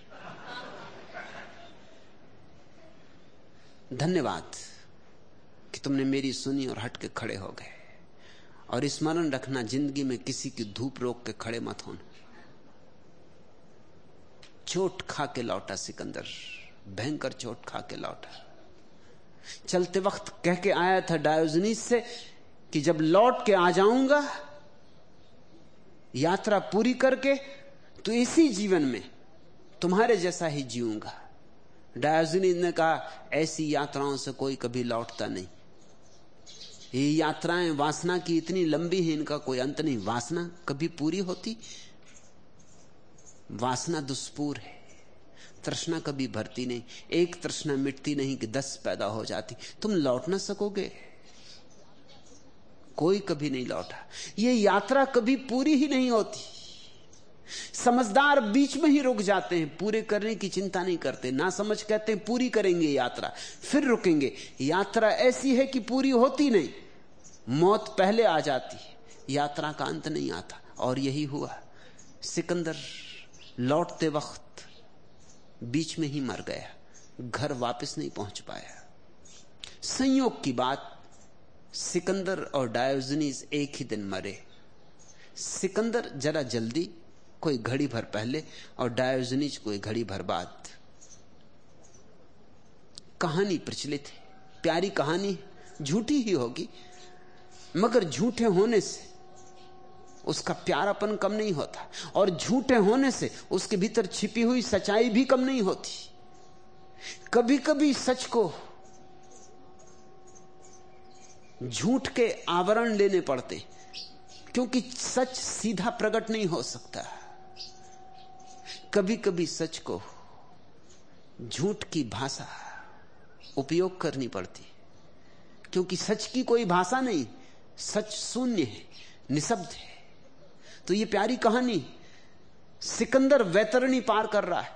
धन्यवाद कि तुमने मेरी सुनी और हट के खड़े हो गए। और स्मरण रखना, ज़िंदगी में किसी की धूप रोक के खड़े मत होना। चोट खा के लौटा सिकंदर, भयंकर चोट खा के लौटा। चलते वक्त कह के आया था डायोजनीस से कि जब लौट के आ जाऊँगा, यात्रा पूरी करके तो इसी जीवन में तुम्हारे जैसा ही जीऊँगा। डायोजनीस ने कहा, ऐसी यात्राओं से कोई कभी लौटता नहीं। ये यात्राएँ वासना की इतनी लंबी है, इनका कोई अंत नहीं। वासना कभी पूरी होती वासना दुष्पूर है। तृष्णा कभी भरती नहीं। एक तृष्णा मिटती नहीं कि दस पैदा हो जाती। तुम लौट ना सकोगे। कोई कभी नहीं लौटा। ये यात्रा कभी पूरी ही नहीं होती। समझदार बीच में ही रुक जाते हैं। पूरे करने की चिंता नहीं करते। ना समझ कहते हैं, पूरी करेंगे यात्रा। फिर रुकेंगे। यात्रा ऐसी है कि पूरी होती नहीं। मौत पहले आ जाती। है यात्रा का अंत नहीं आता। और यही हुआ। सिकंदर लौटते वक्त बीच में ही मर गया, घर वापस नहीं पहुँच पाया। संयोग की बात, सिकंदर और डायोजनीस एक ही दिन मरे। सिकंदर जरा जल्दी, कोई घड़ी भर पहले, और डायोजनीज कोई घड़ी भर बाद। कहानी प्रचलित है, प्यारी कहानी, झूठी ही होगी, मगर झूठे होने से उसका प्यारापन कम नहीं होता और झूठे होने से उसके भीतर छिपी हुई सच्चाई भी कम नहीं होती। कभी कभी सच को झूठ के आवरण लेने पड़ते, क्योंकि सच सीधा प्रकट नहीं हो सकता। कभी कभी सच को झूठ की भाषा उपयोग करनी पड़ती, क्योंकि सच की कोई भाषा नहीं, सच शून्य है, निशब्द है। तो ये प्यारी कहानी सिकंदर वैतरणी पार कर रहा है।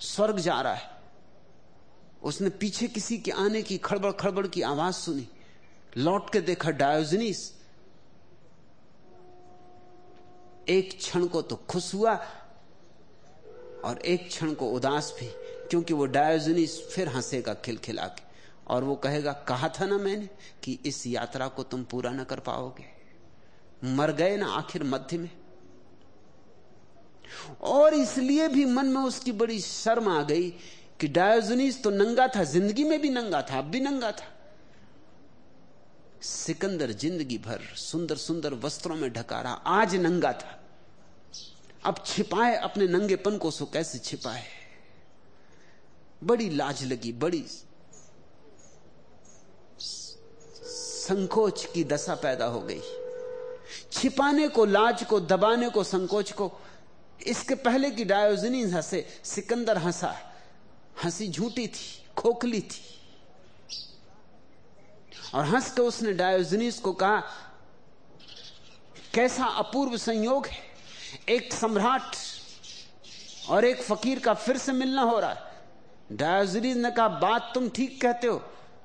स्वर्ग जा रहा है। उसने पीछे किसी के आने की खड़बड़ खड़बड़ की आवाज़ सुनी। लौट के देखा डायोजनीस। एक क्षण को तो खुश हुआ और एक क्षण को उदास भी, क्योंकि वो डायोजनीस फिर हंसेगा खिलखिला के। और वो कहेगा, कहा था ना मैंने कि इस यात्रा को तुम पूरा ना कर पाओगे। मर गए ना आखिर मध्य में। और इसलिए भी मन में उसकी बड़ी शर्म आ गई कि डायोजनीस तो नंगा था, ज़िंदगी में भी नंगा था, अब भी नंगा था। सिकंदर ज़िंदगी भर सुंदर सुंदर वस्त्रों में ढका रहा, आज नंगा था। अब छिपाए अपने नंगेपन को, सो कैसे छिपाए? बड़ी लाज लगी, बड़ी संकोच की दशा पैदा हो गई। छिपाने को, लाज को, दबाने को, संकोच को, इसके पहले की डायोजनी हंसे, सिकंदर हंसा। हँसी झूठी थी, खोखली थी। और हंस के उसने डायोजनीस को कहा, कैसा अपूर्व संयोग है। एक सम्राट और एक फकीर का फिर से मिलना हो रहा है। डायोजनीस ने कहा, बात तुम ठीक कहते हो,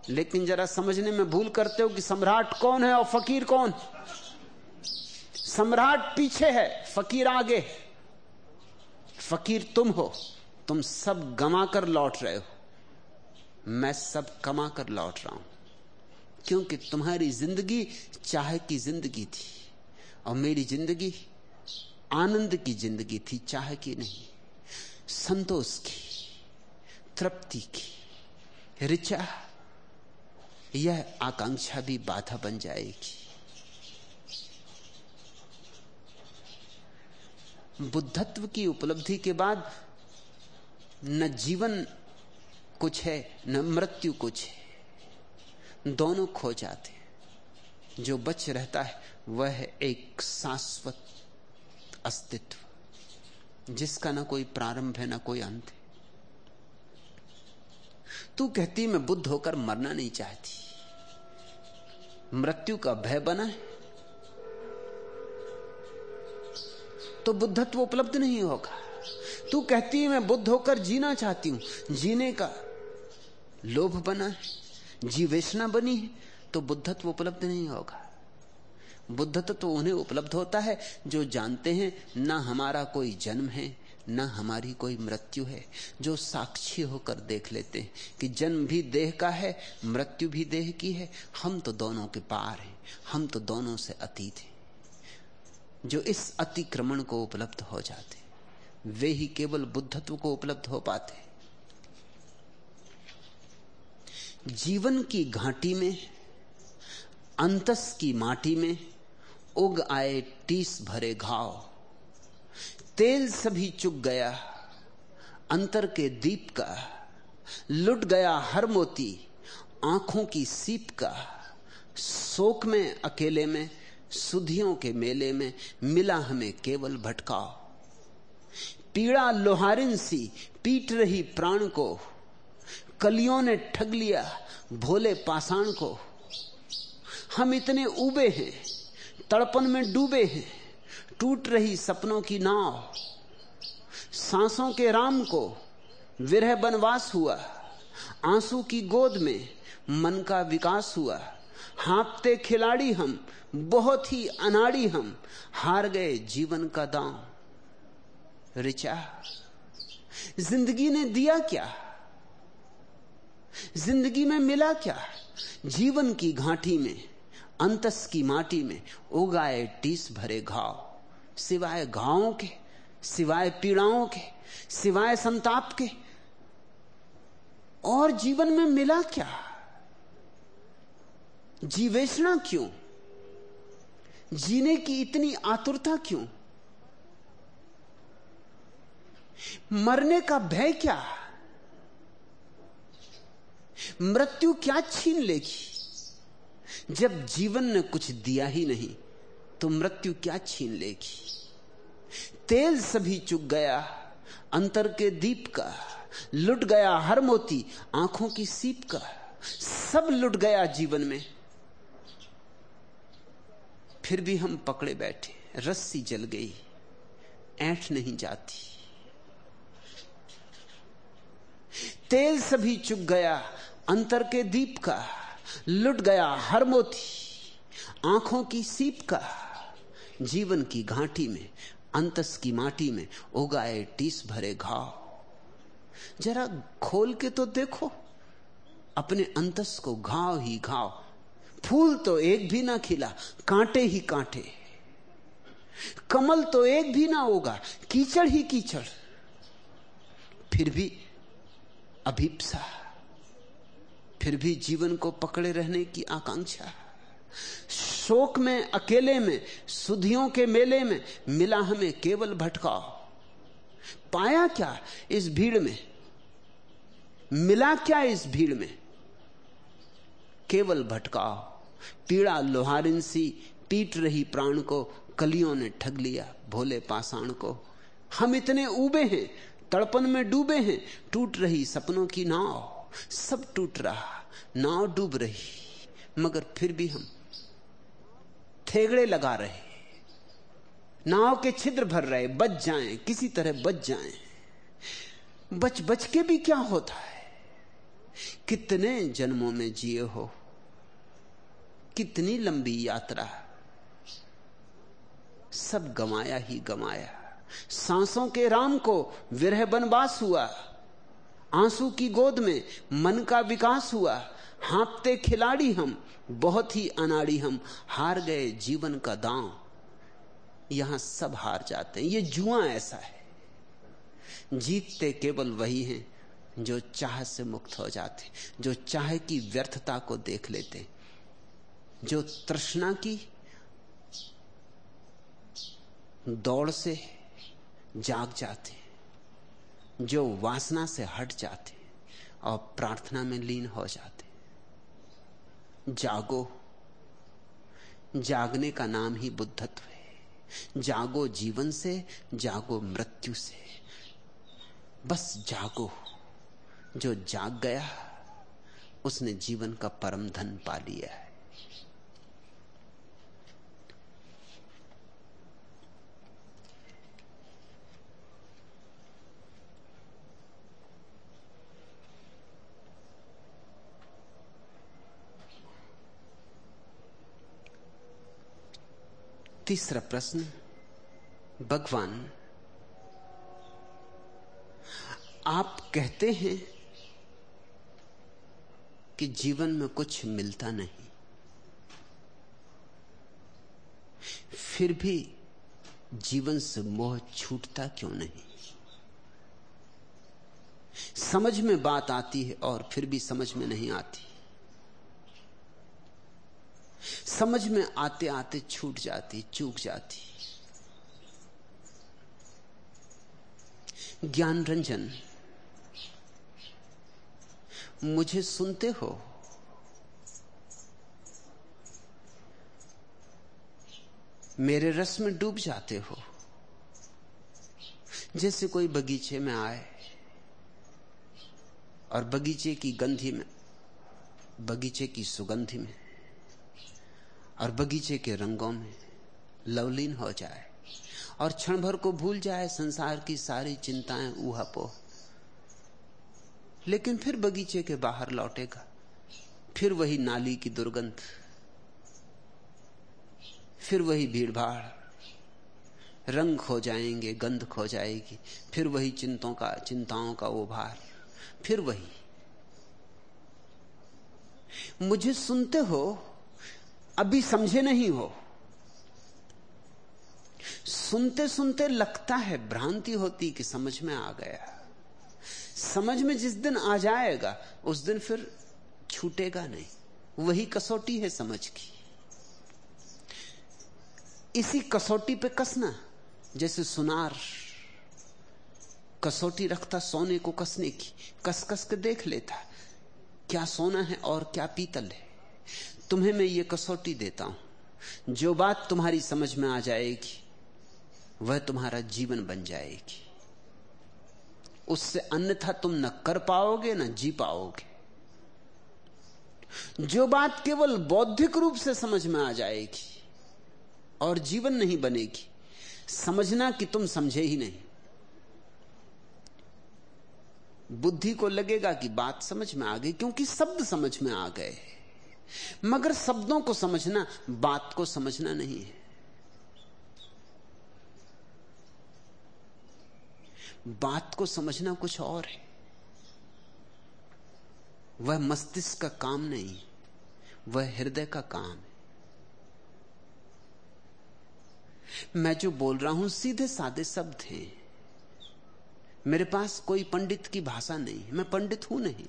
लेकिन जरा समझने में भूल करते हो कि सम्राट कौन है और फकीर कौन? सम्राट पीछे है, फकीर आगे फकीर तुम हो, तुम सब गमा कर लौट रहे हो। मैं सब कमा कर लौट रहा हूँ, क्योंकि तुम्हारी ज़िंदगी चाह की ज़िंदगी थी, और मेरी ज़िंदगी आनंद की ज़िंदगी थी, चाह की नहीं। संतोष की, तृप्ति की, ऋचा, यह आकांक्षा भी बाधा बन जाएगी। बुद्धत्व की उपलब्धि के बाद न जीवन कुछ है, न मृत्यु कुछ है। दोनों खो जाते जो बच रहता है, वह है एक शाश्वत अस्तित्व, जिसका ना कोई प्रारंभ है, ना कोई अंत है। तू कहती, मैं बुद्ध होकर मरना नहीं चाहती। मृत्यु का भय बना है तो बुद्धत्व उपलब्ध नहीं होगा। तू कहती है, मैं बुद्ध होकर जीना चाहती हूँ। जीने का लोभ बना है, जीवेशना बनी है तो बुद्धत्व उपलब्ध नहीं होगा। बुद्धत्व तो उन्हें उपलब्ध होता है, जो जानते हैं, ना हमारा कोई जन्म है, ना हमारी कोई मृत्यु है। जो साक्षी होकर देख लेते हैं कि जन्म भी देह का है, मृत्यु भी देह की है। हम तो दोनों के पार हैं, हम तो दोनों से अतीत हैं। जो इस अतिक्रमण को उपलब्ध हो जाते, वे ही केवल बुद्धत्व को उपलब्ध हो पाते। जीवन की घाटी में, अंतस की माटी में उग आए टीस भरे घाव। तेल सभी चुक गया, अंतर के दीप का, लुट गया हर मोती, आँखों की सीप का, शोक में अकेले में सुधियों के मेले में मिला हमें केवल भटकाव पीड़ा लोहारिन सी पीट रही प्राण को। कलियों ने ठग लिया भोले पाषाण को। हम इतने उबे हैं, तड़पन में डूबे हैं, टूट रही सपनों की नाव। सांसों के राम को विरह बनवास हुआ, आँसू की गोद में मन का विकास हुआ। हाँपते खिलाड़ी हम बहुत ही अनाड़ी हम, हार गए जीवन का दांव रिचा, ज़िंदगी ने दिया क्या? ज़िंदगी में मिला क्या? जीवन की घाटी में, अंतस की माटी में उगाए टीस भरे घाव। सिवाय घावों के, सिवाय पीड़ाओं के, सिवाय संताप के, और जीवन में मिला क्या? जीवेशना क्यों? जीने की इतनी आतुरता क्यों? मरने का भय क्या? मृत्यु क्या छीन लेगी? जब जीवन ने कुछ दिया ही नहीं तो मृत्यु क्या छीन लेगी? तेल सभी चुक गया, अंतर के दीप का, लुट गया हर मोती, आँखों की सीप का, सब लुट गया जीवन में। फिर भी हम पकड़े बैठे रस्सी जल गई, ऐठ नहीं जाती। तेल सभी चुक गया, अंतर के दीप का लुट गया हर मोती। आँखों की सीप का जीवन की घाटी में, अंतस की माटी में उगाए टीस भरे घाव। जरा खोल के तो देखो, अपने अंतस को घाव ही घाव। फूल तो एक भी ना खिला, कांटे ही कांटे। कमल तो एक भी ना होगा, कीचड़ ही कीचड़। फिर भी अभिप्सा, फिर भी जीवन को पकड़े रहने की आकांक्षा। शोक में, अकेले में, सुधियों के मेले में मिला हमें केवल भटकाओ पाया क्या इस भीड़ में? मिला क्या इस भीड़ में? केवल भटकाओ पीड़ा लोहारिन सी पीट रही प्राण को, कलियों ने ठग लिया भोले पाषाण को। हम इतने उबे हैं, तड़पन में डूबे हैं, टूट रही सपनों की नाव। सब टूट रहा, नाव डूब रही, मगर फिर भी हम थेगड़े लगा रहे। नाव के छिद्र भर रहे, बच जाएँ, किसी तरह बच जाएँ। बच बच के भी क्या होता है? कितने जन्मों में जिए हो? कितनी लंबी यात्रा? सब गमाया ही गमाया। सांसों के राम को विरह बनवास हुआ। आँसू की गोद में मन का विकास हुआ। हाँपते खिलाड़ी हम, बहुत ही अनाड़ी हम। हार गए जीवन का दांव। यहाँ सब हार जाते हैं। ये जुआ ऐसा है। जीतते केवल वही हैं। जो चाह से मुक्त हो जाते, जो चाह की व्यर्थता को देख लेते, जो तृष्णा की दौड़ से जाग जाते, जो वासना से हट जाते और प्रार्थना में लीन हो जाते। जागो। जागने का नाम ही बुद्धत्व है। जागो जीवन से, जागो मृत्यु से। बस जागो। जो जाग गया, उसने जीवन का परम धन पा लिया है। तीसरा प्रश्न, भगवान, आप कहते हैं कि जीवन में कुछ मिलता नहीं। फिर भी जीवन से मोह छूटता क्यों नहीं? समझ में बात आती है और फिर भी समझ में नहीं आती। समझ में आते आते छूट जाती, चूक जाती। ज्ञान रंजन मुझे सुनते हो। मेरे रस में डूब जाते हो। जैसे कोई बगीचे में आए और बगीचे की गंधी में, बगीचे की सुगंधी में और बगीचे के रंगों में लवलीन हो जाए और क्षण भर को भूल जाए संसार की सारी चिंताएँ ऊहापो लेकिन फिर बगीचे के बाहर लौटेगा। फिर वही नाली की दुर्गंध। फिर वही भीड़ भाड़ रंग खो जाएँगे, गंध खो जाएगी। फिर वही चिंतों का, चिंताओं का उभार। फिर वही। मुझे सुनते हो, अभी समझे नहीं हो। सुनते सुनते लगता है भ्रांति होती कि समझ में आ गया। समझ में जिस दिन आ जाएगा, उस दिन फिर छूटेगा नहीं। वही कसौटी है समझ की। इसी कसौटी पे कसना, जैसे सुनार। कसौटी रखता सोने को कसने की कस कस के देख लेता, क्या सोना है और क्या पीतल है। तुम्हें मैं ये कसौटी देता हूँ। जो बात तुम्हारी समझ में आ जाएगी, वह तुम्हारा जीवन बन जाएगी। उससे अन्यथा तुम न कर पाओगे, न जी पाओगे। जो बात केवल बौद्धिक रूप से समझ में आ जाएगी और जीवन नहीं बनेगी, समझना कि तुम समझे ही नहीं। बुद्धि को लगेगा कि बात समझ में आ गई, क्योंकि शब्द समझ में आ गए। मगर शब्दों को समझना, बात को समझना नहीं है। बात को समझना कुछ और है। वह मस्तिष्क का काम नहीं, वह हृदय का काम है। मैं जो बोल रहा हूँ, सीधे सादे शब्द हैं। मेरे पास कोई पंडित की भाषा नहीं, मैं पंडित हूँ नहीं।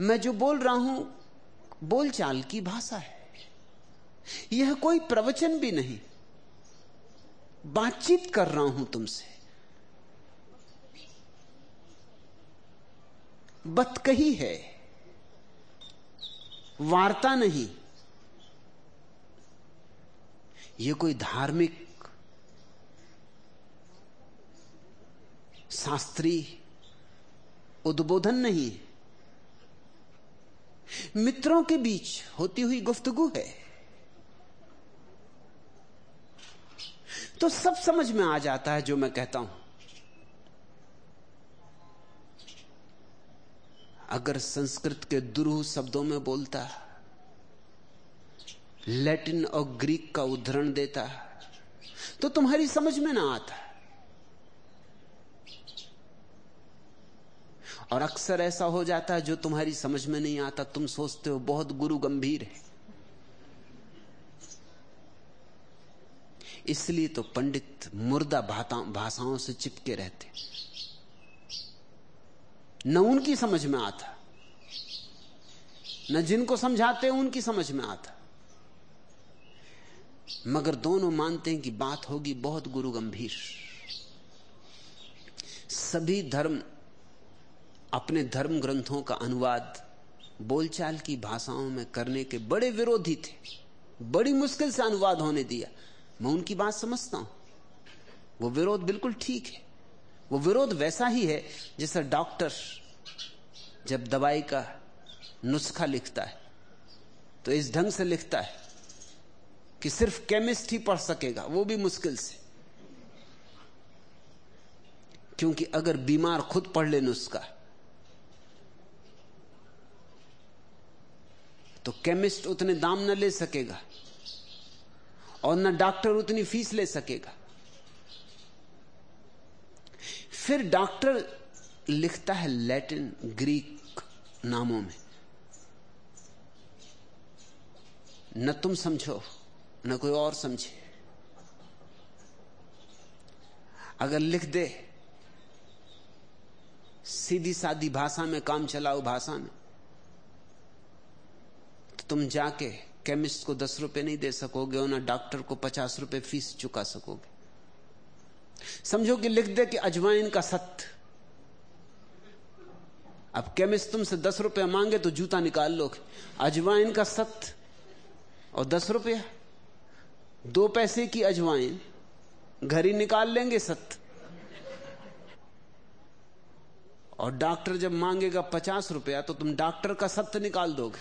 मैं जो बोल रहा हूँ, बोलचाल की भाषा है। यह कोई प्रवचन भी नहीं। बातचीत कर रहा हूँ तुमसे। बत कही है। वार्ता नहीं। यह कोई धार्मिक, शास्त्री उद्बोधन नहीं। मित्रों के बीच होती हुई गुफ्तगु है। तो सब समझ में आ जाता है जो मैं कहता हूँ। अगर संस्कृत के दुरूह शब्दों में बोलता लैटिन और ग्रीक का उदाहरण देता तो तुम्हारी समझ में ना आता और अक्सर ऐसा हो जाता है जो तुम्हारी समझ में नहीं आता, तुम सोचते हो बहुत गुरु गंभीर है। इसलिए तो पंडित मुर्दा भाषाओं से चिपके रहते। न उनकी समझ में आता। न जिनको समझाते उनकी समझ में आता। मगर दोनों मानते हैं कि बात होगी बहुत गुरु गंभीर सभी धर्म अपने धर्म ग्रंथों का अनुवाद बोलचाल की भाषाओं में करने के बड़े विरोधी थे। बड़ी मुश्किल से अनुवाद होने दिया। मैं उनकी बात समझता हूँ। वो विरोध बिल्कुल ठीक है। वो विरोध वैसा ही है जैसा डॉक्टर जब दवाई का नुस्खा लिखता है तो इस ढंग से लिखता है कि सिर्फ़ केमिस्ट ही पढ़ सकेगा, वो भी मुश्किल से। क्योंकि अगर बीमार खुद पढ़ ले नुस्खा तो केमिस्ट उतने दाम न ले सकेगा और न डॉक्टर उतनी फ़ीस ले सकेगा। फिर डॉक्टर लिखता है लैटिन ग्रीक नामों में। न तुम समझो, न कोई और समझे। अगर लिख दे, सीधी सादी भाषा में काम चलाओ भाषा में तो तुम जाके केमिस्ट को दस रुपए नहीं दे सकोगे और ना डॉक्टर को पचास रुपए फ़ीस चुका सकोगे। समझो कि लिख दे कि अजवाइन का सत्य अब केमिस्ट तुमसे दस रुपए मांगे तो जूता निकाल लोगे अजवाइन का सत्य और दस रुपया। दो पैसे की अजवाइन। घर ही निकाल लेंगे सत्य और डॉक्टर जब मांगेगा पचास रुपया तो तुम डॉक्टर का सत्य निकाल दोगे।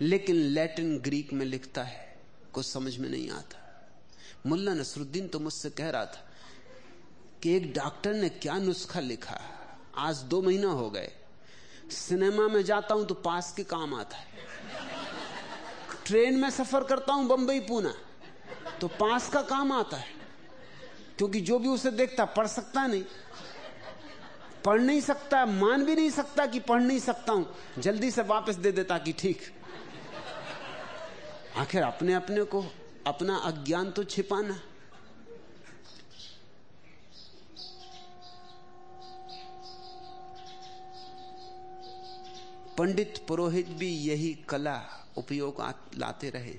लेकिन लैटिन ग्रीक में लिखता है, कुछ समझ में नहीं आता। मुल्ला नसरुद्दीन तो मुझसे कह रहा था कि एक डॉक्टर ने क्या नुस्खा लिखा आज दो महीना हो गए। सिनेमा में जाता हूँ तो पास के काम आता है। ट्रेन में सफ़र करता हूँ बंबई, पूना तो पास का काम आता है। क्योंकि जो भी उसे देखता पढ़ सकता नहीं। पढ़ नहीं सकता, मान भी नहीं सकता कि पढ़ नहीं सकता हूँ। जल्दी से वापस दे देता कि ठीक। आखिर अपने अपने को अपना अज्ञान तो छिपाना। पंडित पुरोहित भी यही कला उपयोग लाते रहे।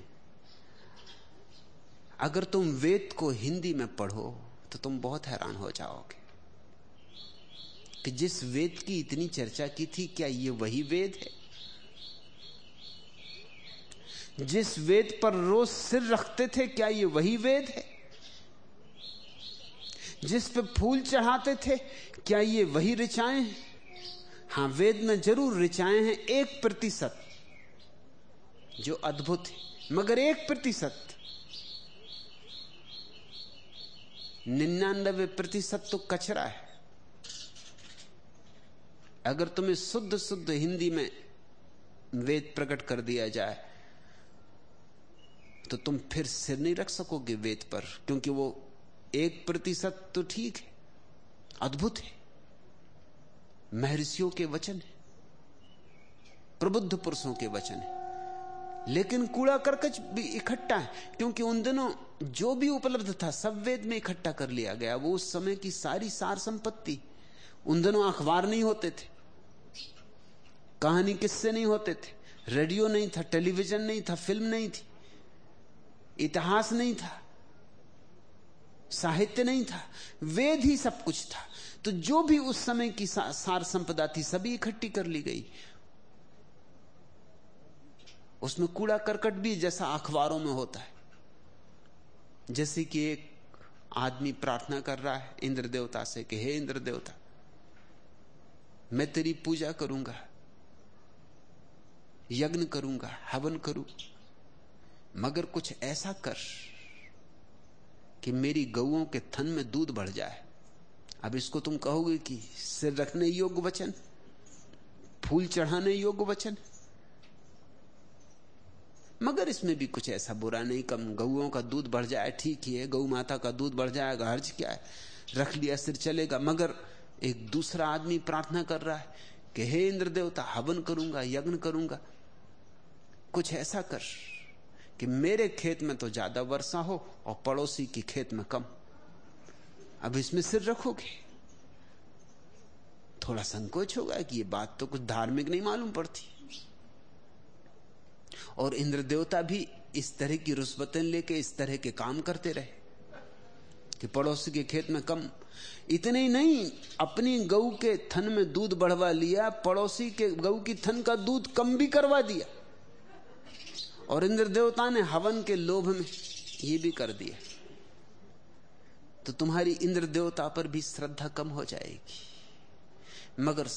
अगर तुम वेद को हिंदी में पढ़ो तो तुम बहुत हैरान हो जाओगे कि जिस वेद की इतनी चर्चा की थी, क्या ये वही वेद है? जिस वेद पर रोज सिर रखते थे, क्या ये वही वेद है? जिस पे फूल चढ़ाते थे, क्या ये वही ऋचाएँ हैं? हाँ, वेद में ज़रूर ऋचाएँ हैं एक प्रतिशत, जो अद्भुत है। मगर एक प्रतिशत, निन्यानबे प्रतिशत तो कचरा है। अगर तुम्हें शुद्ध शुद्ध हिंदी में वेद प्रकट कर दिया जाए तो तुम फिर सिर नहीं रख सकोगे वेद पर, क्योंकि वो एक प्रतिशत तो ठीक है, अद्भुत है। महर्षियों के वचन है, प्रबुद्ध पुरुषों के वचन है, लेकिन कूड़ा करकच भी इकट्ठा है, क्योंकि उन दिनों जो भी उपलब्ध था, सब वेद में इकट्ठा कर लिया गया। वो उस समय की सारी सार संपत्ति, उन दिनों अखबार नहीं होते थे, कहानी किससे नहीं होते थे? रेडियो नहीं था, टेलीविज़न नहीं था, फ़िल्म नहीं थी। इतिहास नहीं था, साहित्य नहीं था, वेद ही सब कुछ था। तो जो भी उस समय की सार संपदा थी, सभी इकट्ठी कर ली गई। उसमें कूड़ा करकट भी जैसा अखबारों में होता है। जैसे कि एक आदमी प्रार्थना कर रहा है इंद्र देवता से कि हे इंद्र देवता मैं तेरी पूजा करूँगा, यज्ञ करूँगा, हवन करूँ। मगर कुछ ऐसा कर कि मेरी गऊ के थन में दूध बढ़ जाए। अब इसको तुम कहोगे कि सिर रखने योग्य वचन, फूल चढ़ाने योग्य वचन। मगर इसमें भी कुछ ऐसा बुरा नहीं, कम गऊओं का दूध बढ़ जाए, ठीक ही है गौ माता का दूध बढ़ जाएगा, हर्ज क्या है? रख लिया, सिर चलेगा। मगर एक दूसरा आदमी प्रार्थना कर रहा है कि हे इंद्र देवता हवन करूँगा, यज्ञ करूँगा। कुछ ऐसा कर। कि मेरे खेत में तो ज़्यादा वर्षा हो और पड़ोसी के खेत में कम। अब इसमें सिर रखोगे? थोड़ा संकोच होगा कि ये बात तो कुछ धार्मिक नहीं मालूम पड़ती। और इंद्र देवता भी इस तरह की रुस्बतें लेके, इस तरह के काम करते रहे कि पड़ोसी के खेत में कम। इतने ही नहीं, अपनी गऊ के थन में दूध बढ़वा लिया, पड़ोसी के गऊ की थन का दूध कम भी करवा दिया। और इंद्र देवता ने हवन के लोभ में ये भी कर दिया। तो तुम्हारी इंद्र देवता पर भी श्रद्धा कम हो जाएगी। मगर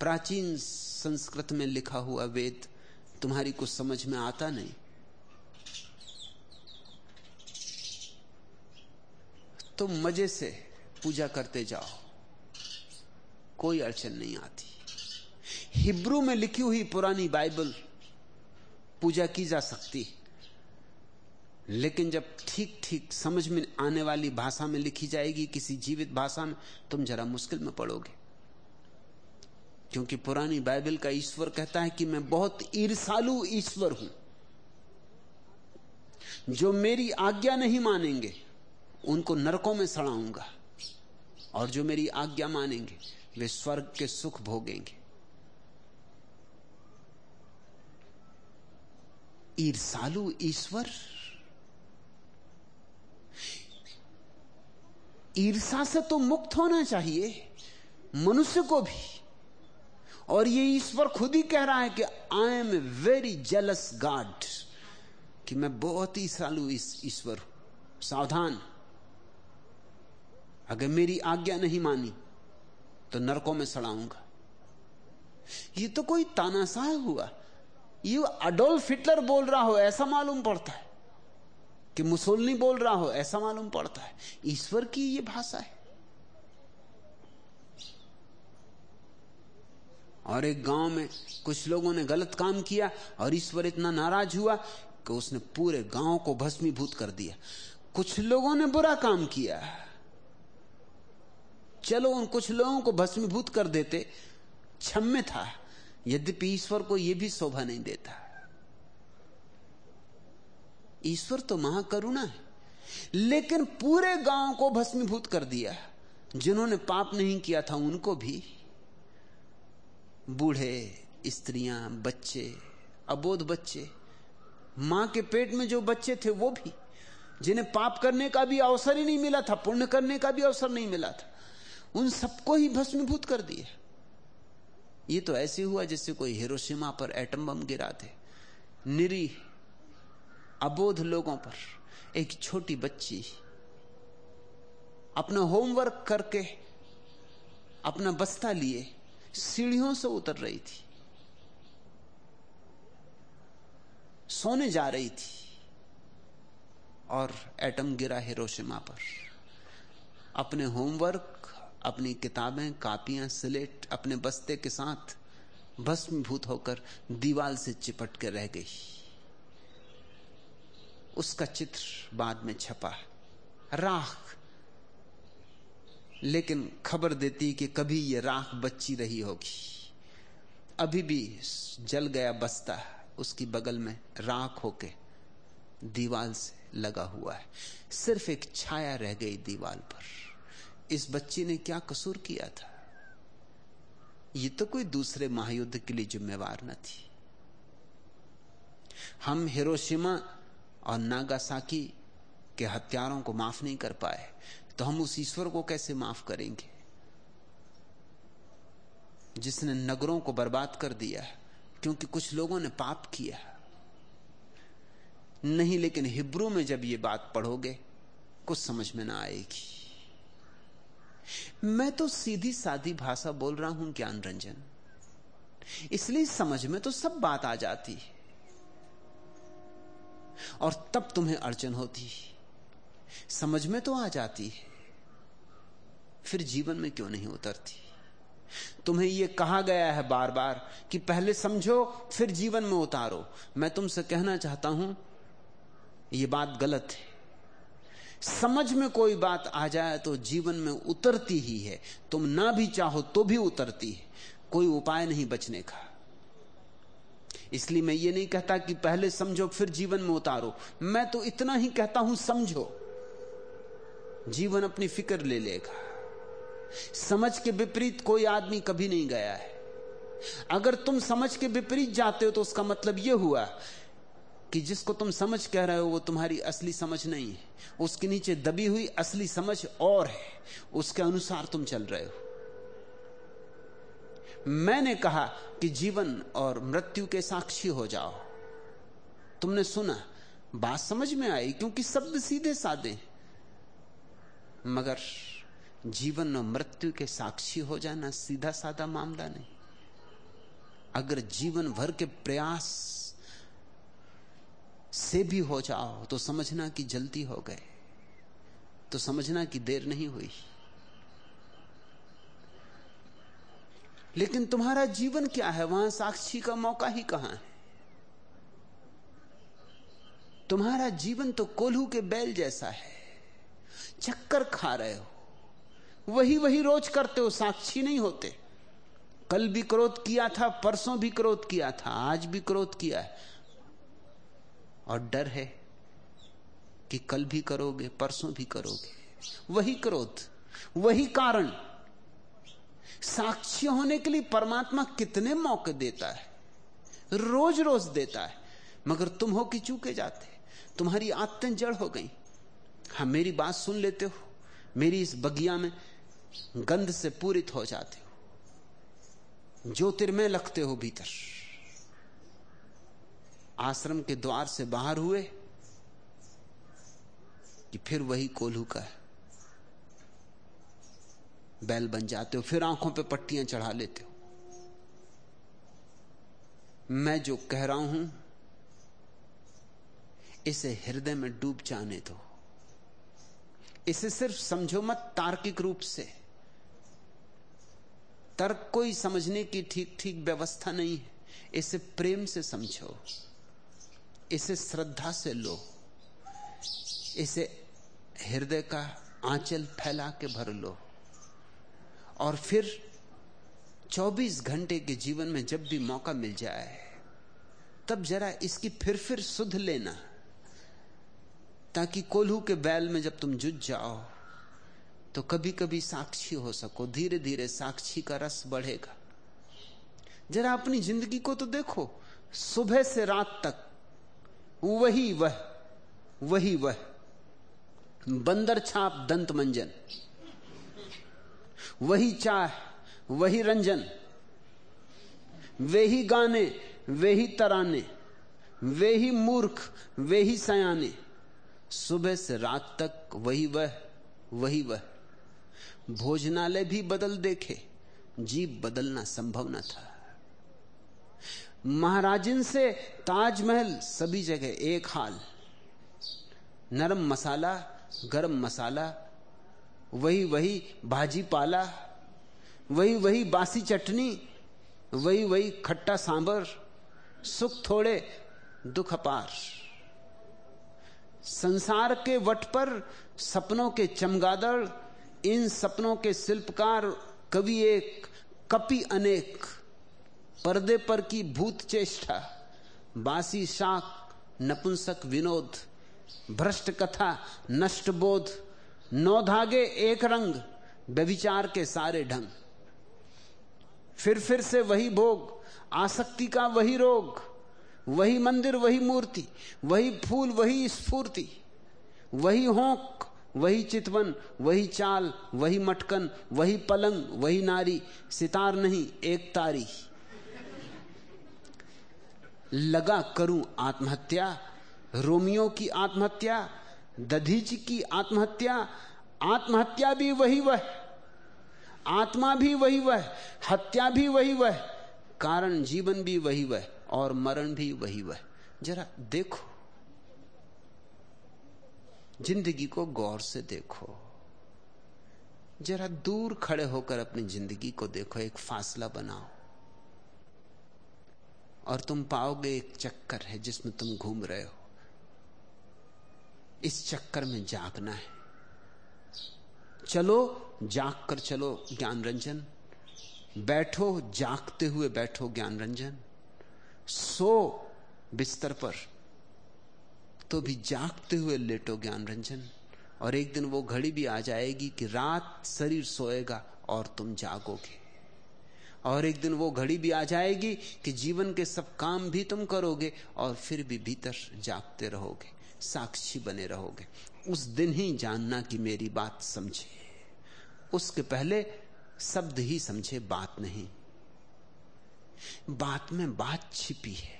प्राचीन संस्कृत में लिखा हुआ वेद तुम्हारी कुछ समझ में आता नहीं। तो मज़े से पूजा करते जाओ। कोई अड़चन नहीं आती। हिब्रू में लिखी हुई पुरानी बाइबल पूजा की जा सकती लेकिन जब ठीक ठीक समझ में आने वाली भाषा में लिखी जाएगी किसी जीवित भाषा में, तुम जरा मुश्किल में पड़ोगे। क्योंकि पुरानी बाइबल का ईश्वर कहता है कि मैं बहुत ईर्षालु ईश्वर हूँ। जो मेरी आज्ञा नहीं मानेंगे, उनको नरकों में सड़ाऊँगा। और जो मेरी आज्ञा मानेंगे, वे स्वर्ग के सुख भोगेंगे। ईर्षालु ईश्वर। ईर्षा से तो मुक्त होना चाहिए, मनुष्य को भी। और ये ईश्वर खुद ही कह रहा है कि I am a very jealous god कि मैं बहुत ही सालू ईश्वर हूँ। सावधान। अगर मेरी आज्ञा नहीं मानी तो नरकों में सड़ाऊँगा। ये तो कोई तानाशाह हुआ। ये अडोल्फ हिटलर बोल रहा हो, ऐसा मालूम पड़ता है। कि मुसोलनी बोल रहा हो, ऐसा मालूम पड़ता है। ईश्वर की ये भाषा है। और एक गाँव में कुछ लोगों ने गलत काम किया और ईश्वर इतना नाराज़ हुआ कि उसने पूरे गाँव को भस्मीभूत कर दिया। कुछ लोगों ने बुरा काम किया। चलो उन कुछ लोगों को भस्मीभूत कर देते। क्षम्य था। यद्यपि ईश्वर को यह भी शोभा नहीं देता। ईश्वर तो महाकरुणा है। लेकिन पूरे गाँव को भस्मीभूत कर दिया। जिन्होंने पाप नहीं किया था, उनको भी। बूढ़े, स्त्रियाँ, बच्चे, अबोध बच्चे, माँ के पेट में जो बच्चे थे, वो भी। जिन्हें पाप करने का भी अवसर ही नहीं मिला था, पुण्य करने का भी अवसर नहीं मिला था, उन सबको ही भस्मीभूत कर दिया। ये तो ऐसे हुआ जैसे कोई हिरोशिमा पर एटम बम गिरा दे। निरी, अबोध लोगों पर एक छोटी बच्ची अपना होमवर्क करके अपना बस्ता लिए, सीढ़ियों से उतर रही थी। सोने जा रही थी और एटम गिरा हिरोशिमा पर। अपने होमवर्क अपनी किताबें, कापियाँ, स्लेट अपने बस्ते के साथ भस्मभूत होकर दीवाल से चिपट कर रह गई। उसका चित्र बाद में छपा। राख। लेकिन खबर देती कि कभी ये राख बच्ची रही होगी। अभी भी जल गया बस्ता उसकी बगल में राख होके दीवाल से लगा हुआ है। सिर्फ़ एक छाया रह गई दीवाल पर। इस बच्ची ने क्या कसूर किया था? ये तो कोई दूसरे महायुद्ध के लिए जिम्मेवार न थी। हम हिरोशिमा और नागासाकी के हत्यारों को माफ़ नहीं कर पाए तो हम उस ईश्वर को कैसे माफ़ करेंगे? जिसने नगरों को बर्बाद कर दिया क्योंकि कुछ लोगों ने पाप किया नहीं, लेकिन हिब्रू में जब ये बात पढ़ोगे, कुछ समझ में ना आएगी। मैं तो सीधी सादी भाषा बोल रहा हूँ ज्ञान रंजन इसलिए समझ में तो सब बात आ जाती। है और तब तुम्हें अड़चन होती। समझ में तो आ जाती। है फिर जीवन में क्यों नहीं उतरती? तुम्हें यह कहा गया है बार बार कि पहले समझो, फिर जीवन में उतारो। मैं तुमसे कहना चाहता हूँ यह बात गलत है। समझ में कोई बात आ जाए तो जीवन में उतरती ही है। तुम ना भी चाहो तो भी उतरती है। कोई उपाय नहीं बचने का। इसलिए मैं ये नहीं कहता कि पहले समझो, फिर जीवन में उतारो। मैं तो इतना ही कहता हूँ, समझो। जीवन अपनी फ़िक्र ले लेगा। समझ के विपरीत कोई आदमी कभी नहीं गया है। अगर तुम समझ के विपरीत जाते हो तो उसका मतलब यह हुआ कि जिसको तुम समझ कह रहे हो, वो तुम्हारी असली समझ नहीं है। उसके नीचे दबी हुई असली समझ और है। उसके अनुसार तुम चल रहे हो। मैंने कहा कि जीवन और मृत्यु के साक्षी हो जाओ। तुमने सुना, बात समझ में आई, क्योंकि शब्द सीधे साधे। मगर जीवन और मृत्यु के साक्षी हो जाना सीधा साधा मामला नहीं। अगर जीवन भर के प्रयास से भी हो जाओ तो समझना कि जल्दी हो गए तो समझना कि देर नहीं हुई। लेकिन तुम्हारा जीवन क्या है? वहाँ साक्षी का मौका ही कहाँ है? तुम्हारा जीवन तो कोल्हू के बैल जैसा है। चक्कर खा रहे हो। वही वही रोज करते हो, साक्षी नहीं होते। कल भी क्रोध किया था, परसों भी क्रोध किया था, आज भी क्रोध किया है। और डर है कि कल भी करोगे, परसों भी करोगे। वही क्रोध, वही कारण। साक्षी होने के लिए परमात्मा कितने मौके देता है? रोज रोज देता है। मगर तुम हो कि चूके जाते? तुम्हारी आदतें जड़ हो गई। हाँ मेरी बात सुन लेते हो। मेरी इस बगिया में गंध से पूरित हो जाते हो। ज्योतिर्मय लगते हो भीतर। आश्रम के द्वार से बाहर हुए कि फिर वही कोल्हू का है बैल बन जाते हो, फिर आँखों पे पट्टियाँ चढ़ा लेते हो। मैं जो कह रहा हूँ, इसे हृदय में डूब जाने दो। इसे सिर्फ़ समझो मत, तार्किक रूप से। तर्क कोई समझने की ठीक ठीक व्यवस्था नहीं है। इसे प्रेम से समझो। इसे श्रद्धा से लो। इसे हृदय का आंचल फैला के भर लो। और फिर 24 घंटे के जीवन में जब भी मौका मिल जाए, तब जरा इसकी फिर फिर सुध लेना, ताकि कोल्हू के बैल में जब तुम जुझ जाओ तो कभी कभी साक्षी हो सको। धीरे धीरे साक्षी का रस बढ़ेगा। जरा अपनी ज़िंदगी को तो देखो, सुबह से रात तक वही वह वही वह। बंदर छाप दंत मंजन। वही चाह, वही रंजन। वे ही गाने, वे ही तराने। वे ही मूर्ख, वे ही सयाने। सुबह से रात तक वही वह वही वह। भोजनालय भी बदल देखे जीव बदलना संभव न था। महाराजिन से ताजमहल, सभी जगह, एक हाल। नरम मसाला, गरम मसाला, वही वही भाजी पाला, वही वही बासी चटनी, वही वही खट्टा सांबर सुख थोड़े, दुख अपार। संसार के वट पर सपनों के चमगादड़, इन सपनों के शिल्पकार कवि एक, कपि अनेक। पर्दे पर की भूत चेष्टा, बासी शाक, नपुंसक विनोद, भ्रष्ट कथा, नष्ट बोध, नौ धागे एक रंग, व्यभिचार के सारे ढंग। फिर फिर से वही भोग, आसक्ति का वही रोग, वही मंदिर, वही मूर्ति, वही फूल, वही स्फूर्ति, वही होंक, वही चितवन, वही चाल, वही मटकन, वही पलंग, वही नारी, सितार नहीं, एक तारी। लगा करूँ आत्महत्या, रोमियो की आत्महत्या दधीच की आत्महत्या आत्महत्या भी वही वह, आत्मा भी वही वह, हत्या भी वही वह, कारण जीवन भी वही वह, और मरण भी वही वह। जरा देखो, ज़िंदगी को गौर से देखो। जरा दूर खड़े होकर अपनी ज़िंदगी को देखो, एक फासला बनाओ। और तुम पाओगे एक चक्कर है जिसमें तुम घूम रहे हो। इस चक्कर में जागना है। चलो जाग कर चलो ज्ञान रंजन बैठो, जागते हुए बैठो ज्ञान रंजन सो बिस्तर पर। तो भी जागते हुए लेटो ज्ञान रंजन और एक दिन वो घड़ी भी आ जाएगी कि रात शरीर सोएगा और तुम जागोगे। और एक दिन वो घड़ी भी आ जाएगी कि जीवन के सब काम भी तुम करोगे और फिर भी भीतर जागते रहोगे, साक्षी बने रहोगे। उस दिन ही जानना कि मेरी बात समझे। उसके पहले शब्द ही समझे, बात नहीं। बात में बात छिपी है।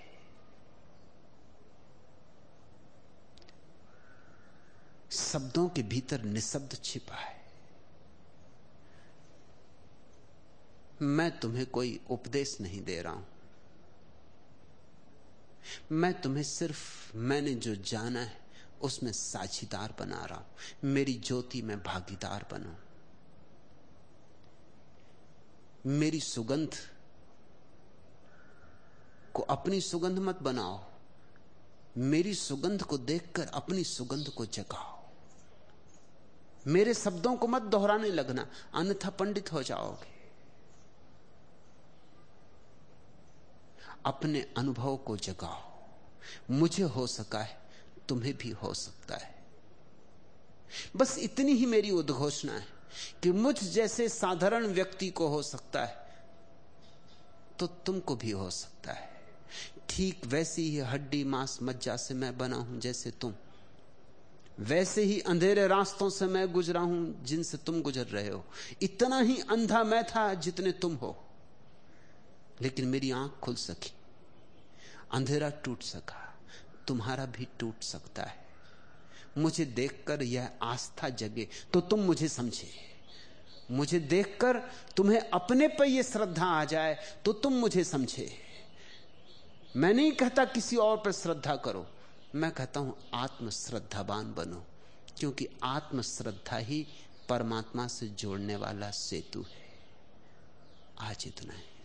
शब्दों के भीतर निशब्द छिपा है। मैं तुम्हें कोई उपदेश नहीं दे रहा हूँ। मैं तुम्हें सिर्फ़, मैंने जो जाना है, उसमें साझीदार बना रहा हूँ। मेरी ज्योति में भागीदार बनो। मेरी सुगंध को अपनी सुगंध मत बनाओ। मेरी सुगंध को देखकर अपनी सुगंध को जगाओ। मेरे शब्दों को मत दोहराने लगना, अन्यथा पंडित हो जाओगे। अपने अनुभव को जगाओ। मुझे हो सका है, तुम्हें भी हो सकता है। बस इतनी ही मेरी उद्घोषणा है कि मुझ जैसे साधारण व्यक्ति को हो सकता है तो तुमको भी हो सकता है। ठीक वैसी ही हड्डी मांस मज्जा से मैं बना हूँ जैसे तुम। वैसे ही अंधेरे रास्तों से मैं गुजरा हूँ जिनसे तुम गुजर रहे हो। इतना ही अंधा मैं था जितने तुम हो। लेकिन मेरी आँख खुल सकी। अंधेरा टूट सका, तुम्हारा भी टूट सकता है। मुझे देखकर यह आस्था जगे तो तुम मुझे समझे। मुझे देखकर तुम्हें अपने पर यह श्रद्धा आ जाए तो तुम मुझे समझे। मैं नहीं कहता किसी और पर श्रद्धा करो, मैं कहता हूँ आत्म श्रद्धावान बनो, क्योंकि आत्म श्रद्धा ही परमात्मा से जोड़ने वाला सेतु है। आज इतना है।